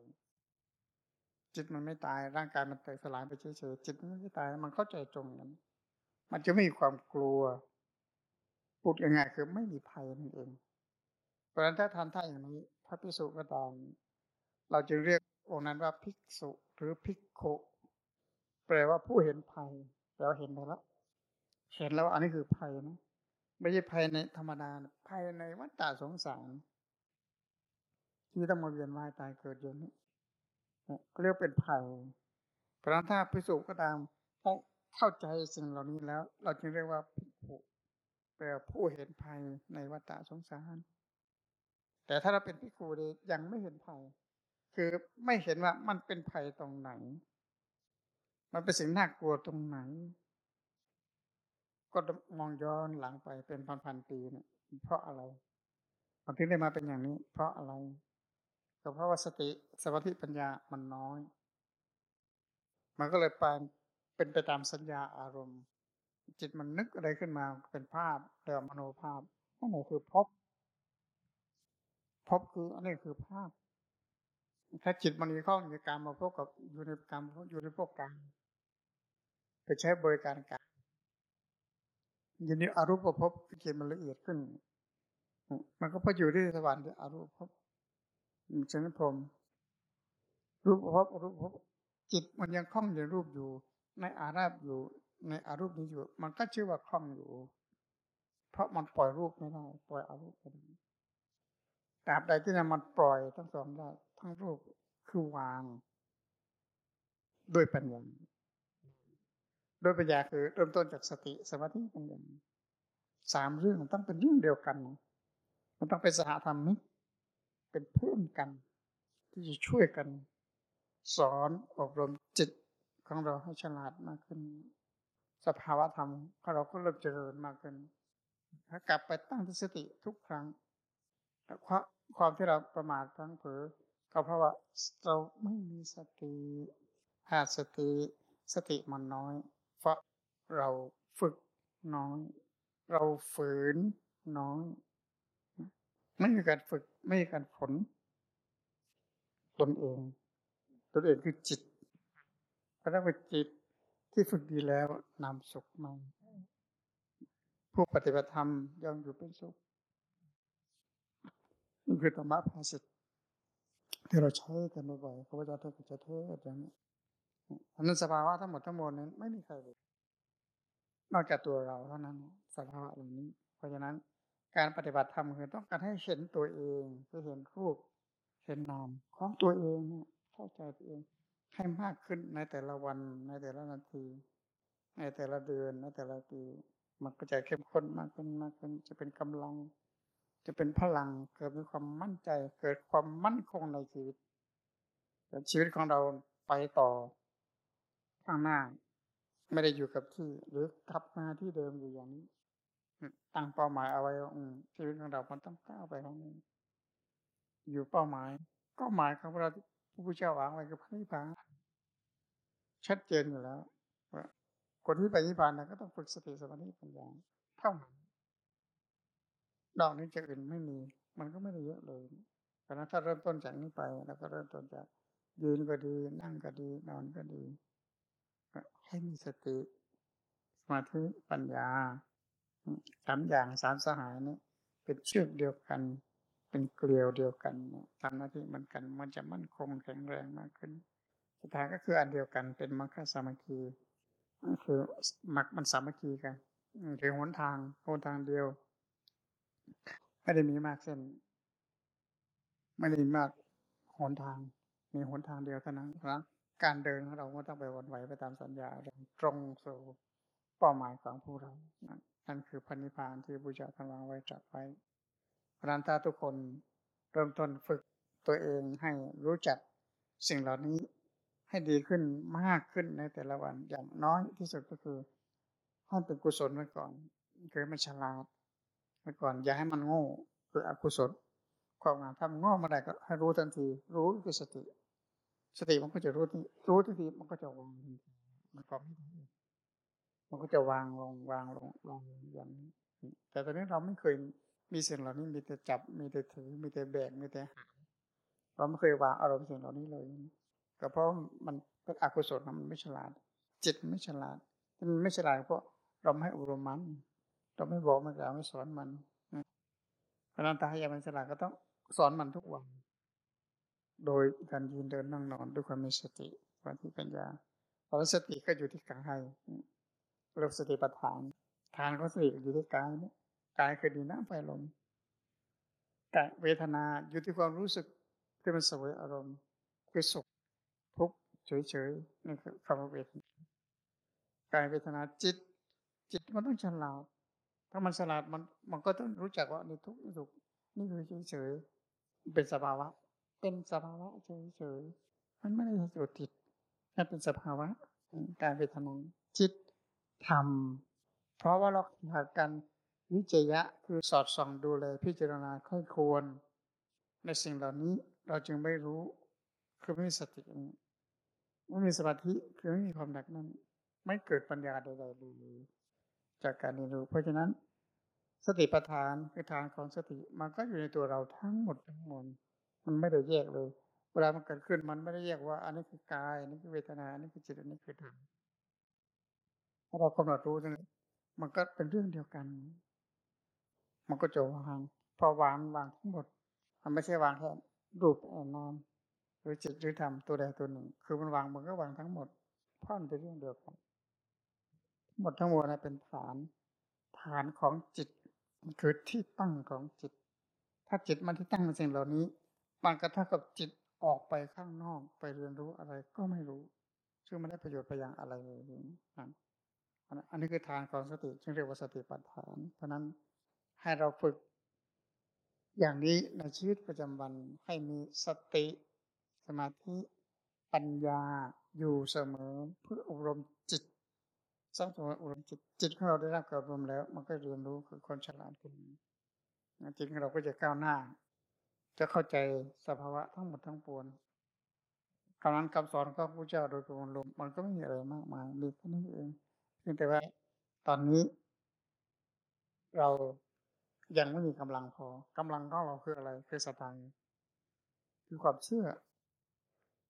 Speaker 1: จิตมันไม่ตายร่างกายมันแตกสลายไปเฉยๆจิตมันไม่ตายมันเข้าใจตรงนั้น มันจะไม่มีความกลัวพูดยังไงคือไม่มีภัยนั่นเองเพราะฉะนั้นถ้าทำท่าอย่างนี้พระภิกษุก็ตามเราจึงเรียกองค์นั้นว่าภิกษุหรือภิกขุแปลว่าผู้เห็นภัยเราเห็นไปแล้ว เห็นแล้วอันนี้คือภัยนะไม่ใช่ภัยในธรรมดาภัยในวัฏฏะสงสาร ที่ต้องมาเวียนว่ายตายเกิดอยู่นี้เรียกเป็นภัยพระนั้นถ้าพิสูจก็ตามถ้าเข้าใจสิ่งเหล่านี้แล้ว เราจึงเรียกว่าภิกขุแปลผู้เห็นภัยในวัฏสงสาร แต่ถ้าเราเป็นภิกขุเยังไม่เห็นภัย คือไม่เห็นว่ามันเป็นภัยตรงไหน มันเป็นสิ่งน่ากลัวตรงไหน ก็มองย้อนหลังไปเป็นพันๆปีเนี่ยเพราะอะไรมันถึงได้มาเป็นอย่างนี้ เพราะอะไร ก็เพราะว่าสติสมาธิปัญญามันน้อย มันก็เลยไปเป็นไปตามสัญญาอารมณ์ จิตมันนึกอะไรขึ้นมาเป็นภาพเรียกมโนภาพนั่นแหละคือพบ พบคืออันนี้คือภาพ ถ้าจิตมันมีข้องในการมาพบกับอยู่ในการอยู่ในพวกกลางไปใช้บริการการยินดีอารูปภพจิตมันละเอียดขึ้น มันก็พออยู่ที่สวรรค์ที่อารูปภพ ฉะนั้นผมรูปภพรูปภพจิตมันยังคล้องในรูปอยู่ ในอาราบอยู่ ในอารูปนี้อยู่ มันก็ชื่อว่าคล้องอยู่ เพราะมันปล่อยรูปไม่ได้ปล่อยอารูปไม่ได้ตราบใดที่มันปล่อยทั้งสองได้ทั้งรูปคือวางด้วยปัญญาโดยปัญญาคือเริ่มต้นจากสติสมาธิปัญญาสามเรื่องต้องเป็นเรื่องเดียวกัน มันต้องเป็นสหธรรมนี้ เป็นเพื่อนกัน ที่จะช่วยกัน สอนอบรมจิตของเราให้ฉลาดมากขึ้น สภาวะธรรมของเราก็เริ่มเจริญมากขึ้น ถ้ากลับไปตั้งสติทุกครั้งเพราะความที่เราประมาทพลั้งเผลอก็เพราะว่าเราไม่มีสติขาดสติสติมันน้อย เพราะเราฝึกน้อย เราฝืนน้อย ไม่มีการฝึก ไม่การฝนตนเองตนเองคือจิตเพราะว่าจิตที่ฝึกดีแล้วนำสุขมาผู้ปฏิบัติธรรมย่อมอยู่เป็นสุขนี่คือธรรมะภาสิทธิ์ที่เราใช้กันบ่อยๆพระพุทธเจ้าจะเทศอย่างนี้อันนั้นสภาวะทั้งหมดทั้งมวลนั้นไม่มีใครเลยนอกจากตัวเราเท่านั้นสภาวะเหล่านี้ เพราะฉะนั้น การปฏิบัติธรรมคือต้องการให้เห็นตัวเองคือเห็นรูปเห็นนามของตัวเองเนี่ยเข้าใจตัวเองให้มากขึ้นในแต่ละวันในแต่ละนาที ในแต่ละเดือนในแต่ละปีมันก็จะเข้มข้นมากขึ้นมากขึ้นจะเป็นกำลัง จะเป็นพลังเกิดมีความมั่นใจ เกิดความมั่นคงในชีวิตชีวิตของเราไปต่อข้างหน้า ไม่ได้อยู่กับที่ หรือกลับมาที่เดิมอยู่อย่างนี้ ตั้งเป้าหมายเอาไว้ว่าชีวิตของเรา มันต้องก้าวไปข้างหน้อยู่เป้าหมายเป้าหมายของเราผู้พุทธเจ้าวางไว้คือพระนิพพานชัดเจนอยู่แล้วว่าคนที่ไปนิพพานนะก็ต้องฝึกสติสมาธิปัญญาเท่านั้นดอกนี้จะอื่นไม่มี มันก็ไม่ได้เยอะเลยเพราะนั้นถ้าเริ่มต้นจากนี้ไปแล้วก็เริ่มต้นจากยืนก็ดี นั่งก็ดี นอนก็ดีให้มีสติสมาธิปัญญา สามอย่างสามสหายนี้เป็นเชือกเดียวกัน เป็นเกลียวเดียวกันทำหน้าที่เหมือนกัน มันจะมั่นคงแข็งแรงมากขึ้นสุดท้ายก็คืออันเดียวกันเป็นมรรคสามัคคีคือมักมันสามัคคีกันคือหนทางหนทางเดียว ไม่ได้มีมากเส้น ไม่ได้มีมากหนทาง มีหนทางเดียวเท่านั้นนะการเดินของเราก็ต้องไปวันไหวไปตามสัญญาตรงสู่เป้าหมายของผู้เรา นั่นคือพันิพานที่บูชาท่านวางไว้จัดไว้พราะนั้นถ้าทุกคนเริ่มต้นฝึกตัวเองให้รู้จักสิ่งเหล่านี้ให้ดีขึ้นมากขึ้นในแต่ละวันอย่างน้อยที่สุดก็คือให้เป็นกุศลไว้ก่อนคือมันฉลาดไว้ก่อน อย่าให้มันโง่คืออกุศลความงามถ้ามันงอกมาได้ก็ให้รู้ทันที รู้คือสติ สติมันก็จะรู้ทันรู้ทันทีมันก็จะวางทันทีมันก็ไม่ได้ มันก็จะวางลงวางลงลงอย่างนี้แต่ตอนนี้เราไม่เคยมีสิ่งเหล่านี้มีแต่จับมีแต่ถือมีแต่แบกมีแต่หาเราไม่เคยวางอารมณ์สิ่งเหล่านี้เลยก็เพราะมันเป็นอกุศลมันไม่ฉลาด จิตไม่ฉลาดมันไม่ฉลาดเพราะเราไม่อบรมมัน เราไม่บอกมันเราไม่สอนมันเพราะนั้นถ้าให้มันฉลาดก็ต้องสอนมันทุกวัน โดยการยืนเดินนั่งนอนด้วยความมีสติความที่ปัญญาเพราะสติก็อยู่ที่กาย เรียกสติปัฏฐาน ฐานของสติอยู่ที่กายเนี่ยกายคือดีน้ำไฟลมกายเวทนาอยู่ที่ความรู้สึกที่มันสวยอารมณ์ คือสุขทุกข์เฉยๆนี่คือคำว่าเวทนากายเวทนาจิต จิตมันต้องฉลาดถ้ามันฉลาดมันมันก็ต้องรู้จักว่านี่ทุกข์นี่สุขนี่คือเฉยๆเป็นสภาวะ เป็นสภาวะเฉยๆมันไม่ได้จุดติดแค่เป็นสภาวะการเวทนาจิต ธรรมเพราะว่าเราขาดกันวิจยะคือสอดส่องดูแลพิจารณาค่อยควร ในสิ่งเหล่านี้เราจึงไม่รู้ คือไม่มีสติไม่มีสมาธิคือไม่มีความหนักนั้นไม่เกิดปัญญาใดๆเลยจากการเรียนรู้ เพราะฉะนั้น สติปัฏฐานคือฐานของสติมันก็อยู่ในตัวเราทั้งหมดทั้งมวลมันไม่ได้แยกเลย เวลามันเกิดขึ้นมันไม่ได้แยกว่า อันนี้คือกายอันนี้คือเวทนาอันนี้คือจิตอันนี้คือธรรม ถ้าเรากำหนดรู้ตรงนี้มันก็เป็นเรื่องเดียวกัน มันก็จะวาง พอวางวางทั้งหมด มันไม่ใช่วางแค่รูปนามหรือจิตหรือธรรมตัวใดตัวหนึ่ง คือมันวางมันก็วางทั้งหมดพราะมันเป็นเรื่องเดียวกัน หมดทั้งมวลนะเป็นฐาน ฐานของจิตคือที่ตั้งของจิต ถ้าจิตมันที่ตั้งในสิ่งเหล่านี้ มันกระทบกับจิตออกไปข้างนอกไปเรียนรู้อะไรก็ไม่รู้ ซึ่งไม่ได้ประโยชน์ไปอย่างอะไรเลยนั่น อันนี้คือฐานของสติจึงเรียกว่าสติปัฏฐาน เพราะนั้นให้เราฝึก อย่างนี้ในชีวิตประจำวันให้มีสติ สมาธิปัญญาอยู่เสมอเพื่ออบรมจิตสร้างตัวอบรมจิตจิตของเราได้รับการอบรมแล้ว มันก็เรียนรู้คือคนฉลาดขึ้นจิตของเราก็จะก้าวหน้า จะเข้าใจสภาวะทั้งหมดทั้งปวงคำนั้นคำสอนของพระพุทธเจ้าโดยรวมมันก็ไม่มีอะไรมากมายมีแค่นี้เอง พียงแต่ว่าตอนนี้ เรายังไม่มีกำลังพอกำลังของเราคืออะไรคือสตางคือความเชื่อ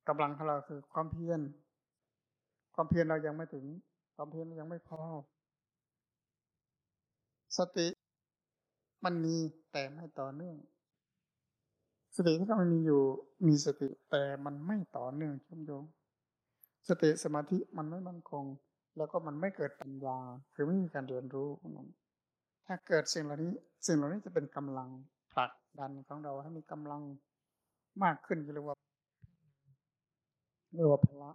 Speaker 1: กำลังของเราคือความเพียรความเพียรเรายังไม่ถึง ความเพียรยังไม่พอ สติมันมีแต่ไม่ต่อเนื่อง สติที่มันมีอยู่ มีสติแต่มันไม่ต่อเนื่องเชื่อมโยง สติสมาธิมันไม่มั่นคง แล้วก็มันไม่เกิดปัญญา คือไม่มีการเรียนรู้นั้นถ้าเกิดสิ่งเหล่านี้ สิ่งเหล่านี้จะเป็นกำลังผลักดันของเราให้มีกำลังมากขึ้นเรียกว่าเรียกว่าพละ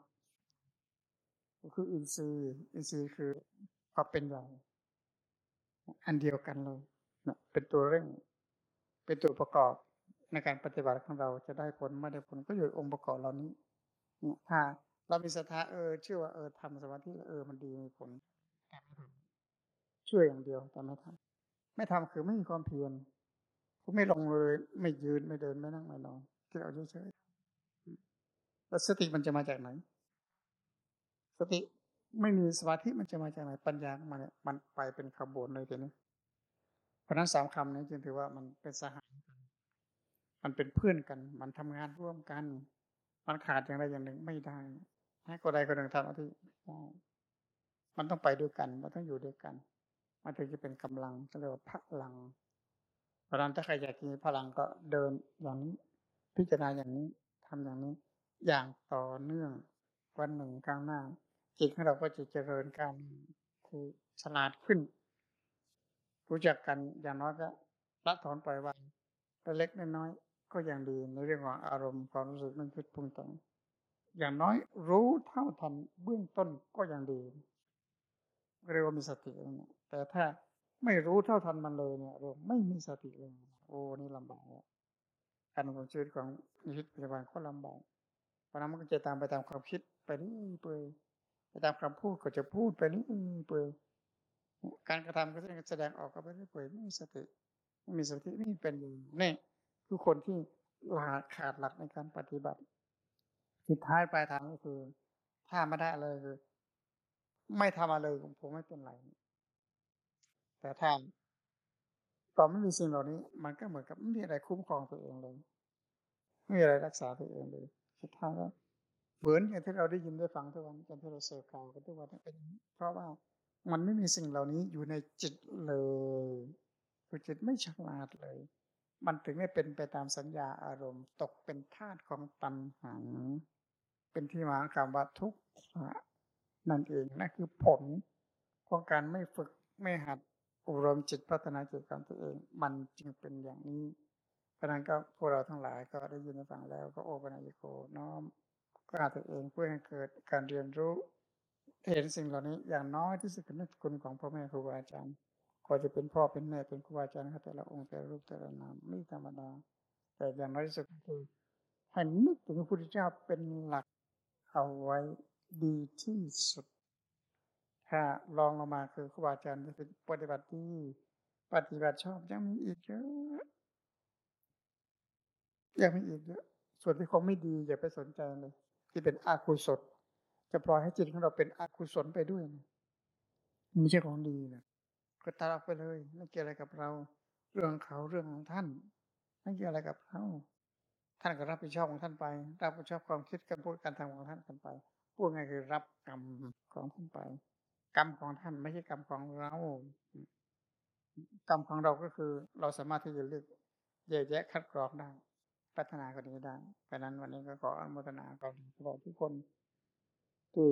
Speaker 1: ก็คืออินทรีย์อินทรีย์คือความเป็นใหญ่อันเดียวกันเลยนะเป็นตัวเร่ง เป็นตัวประกอบในการปฏิบัติของเราจะได้ผลไม่ได้ผลก็อยู่องค์ประกอบเหล่านี้ถ้า เรามีศรัทธาเออเชื่อว่าเออทำสมาธิเออมันดีมีผลแต่ไม่ทำช่วยอย่างเดียวแต่ไม่ทำไม่ทำคือไม่มีความเพียรคือไม่ลงเลย ไม่ยืนไม่เดินไม่นั่งไม่นอนที่เราเฉยแล้วสติมันจะมาจากไหน สติไม่มีสมาธิมันจะมาจากไหนปัญญามาเนี่ยมันไปเป็นขบวนเลยทีนี้เพราะนั้นสามคำนี้จึงถือว่ามันเป็นสหายกันมันเป็นเพื่อนกัน มันทำงานร่วมกัน มันขาดอย่างใดอย่างหนึ่งไม่ได้ ให้คนใดคนหนึ่งทำหน้าที่มันต้องไปด้วยกัน มันต้องอยู่ด้วยกัน มันถึงจะเป็นกำลังเรียกว่าพลัง เพราะนั้นถ้าใครอยากมีพลังก็เดินอย่างนี้ พิจารณาอย่างนี้ทำอย่างนี้ อย่างต่อเนื่องวันหนึ่งข้างหน้า จิตของเราก็จะเจริญการคือฉลาดขึ้น รู้จักกันอย่างน้อยก็ละถอนปล่อยวางเล็กน้อยก็ยังดีในเรื่องของอารมณ์ความรู้สึกนึกคิดปรุงแต่ง อย่างน้อยรู้เท่าทันเบื้องต้นก็ยังดีเรียกว่ามีสติแต่ถ้าไม่รู้เท่าทันมันเลยเนี่ยเราไม่มีสติเลย โอ้นี่ลำบากการดำเนินชีวิตของชีวิตปัจจุบันก็ลำบากเพราะนั้นมันก็จะตามไปตามความคิดไปนี่เปื่อยไปตามคำพูดก็จะพูดไปนี่เปื่อยการกระทำก็จะแสดงออกก็ไปนี่เปื่อยไม่มีสติไม่มีสติไม่เป็นอยู่นี่คือคนที่ลาขาดหลักในการปฏิบัติ สุดท้ายปลายทางก็คือ ถ้าไม่ได้อะไรคือ ไม่ทำอะไรผมผมไม่เป็นไร แต่ถ้าตอนไม่มีสิ่งเหล่านี้ มันก็เหมือนกับไม่มีอะไรคุ้มครองตัวเองเลยไม่มีอะไรรักษาตัวเองเลยสุดท้ายแล้วเหมือนอย่างที่เราได้ยินได้ฟังทุกวันอย่างที่เราเสพข่าวกันทุกวันเป็นเพราะว่ามันไม่มีสิ่งเหล่านี้อยู่ในจิตเลยคือจิตไม่ฉลาดเลย มันถึงไม่เป็นไปตามสัญญาอารมณ์ ตกเป็นทาสของตัณหา เป็นที่มาของคำว่าทุกข์นั่นเองนั่นคือผลของการไม่ฝึกไม่หัดอบรมจิตพัฒนาจิตของตัวเอง มันจึงเป็นอย่างนี้เพราะนั้นก็พวกเราทั้งหลายก็ได้ยินได้ฟังแล้วก็โอปัญญโกน้อมก็อาตัวเองเพื่อให้เกิดการเรียนรู้ เห็นสิ่งเหล่านี้อย่างน้อยที่สุดคือนึกคุณของพ่อแม่ครูอาจารย์ก็จะเป็นพ่อเป็นแม่เป็นครูอาจารย์แต่ละองค์แต่ละรูปแต่ละนามไม่ธรรมดาแต่อย่างน้อยที่สุดคือให้นึกถึงพระพุทธเจ้าเป็นหลัก เอาไว้ดีที่สุดถ้าลองลงมาคือครูบาอาจารย์จะเป็นปฏิบัติที่ปฏิบัติชอบยังมีอีกเยอะยังมีอีกเยอะส่วนที่เขาไม่ดีอย่าไปสนใจเลยที่เป็นอาคุศลจะปล่อยให้จิตของเราเป็นอกุศลไปด้วยนะไม่ใช่ของดีนะก็ตัดออกไปเลยไม่เกี่ยวอะไรกับเรา เรื่องเขาเรื่องของท่านไม่เกี่ยวอะไรกับเขา ท่านก็รับผิดชอบของท่านไป รับผิดชอบความคิดการพูดการทำของท่านกันไป พูดง่ายคือรับกรรมของท่านไป กรรมของท่านไม่ใช่กรรมของเรา กรรมของเราก็คือ เราสามารถที่จะเลือกแยกแยะคัดกรองได้ พัฒนาคนนี้ได้เพราะนั้นวันนี้ก็ขออนุโมทนาขอบทุกคนที่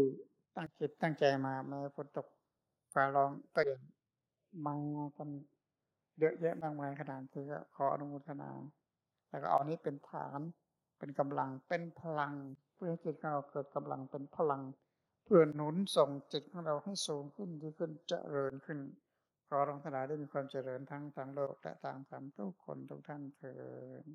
Speaker 1: ตั้งจิตตั้งใจมาแม้ฝนตกฟ้าร้องก็ยังมากันเยอะแยะมากมายขนาดที่ก็ขออนุโมทนา แล้วก็เอานี้เป็นฐาน เป็นกำลัง เป็นพลัง เพื่อให้จิตของเราเกิดกำลังเป็นพลัง เพื่อหนุนส่งจิตของเราให้สูงขึ้นดีขึ้นเจริญขึ้นขอรองทนาได้มีความเจริญทั้งทางโลกและทางธรรมทุกคนทุกท่านเถิด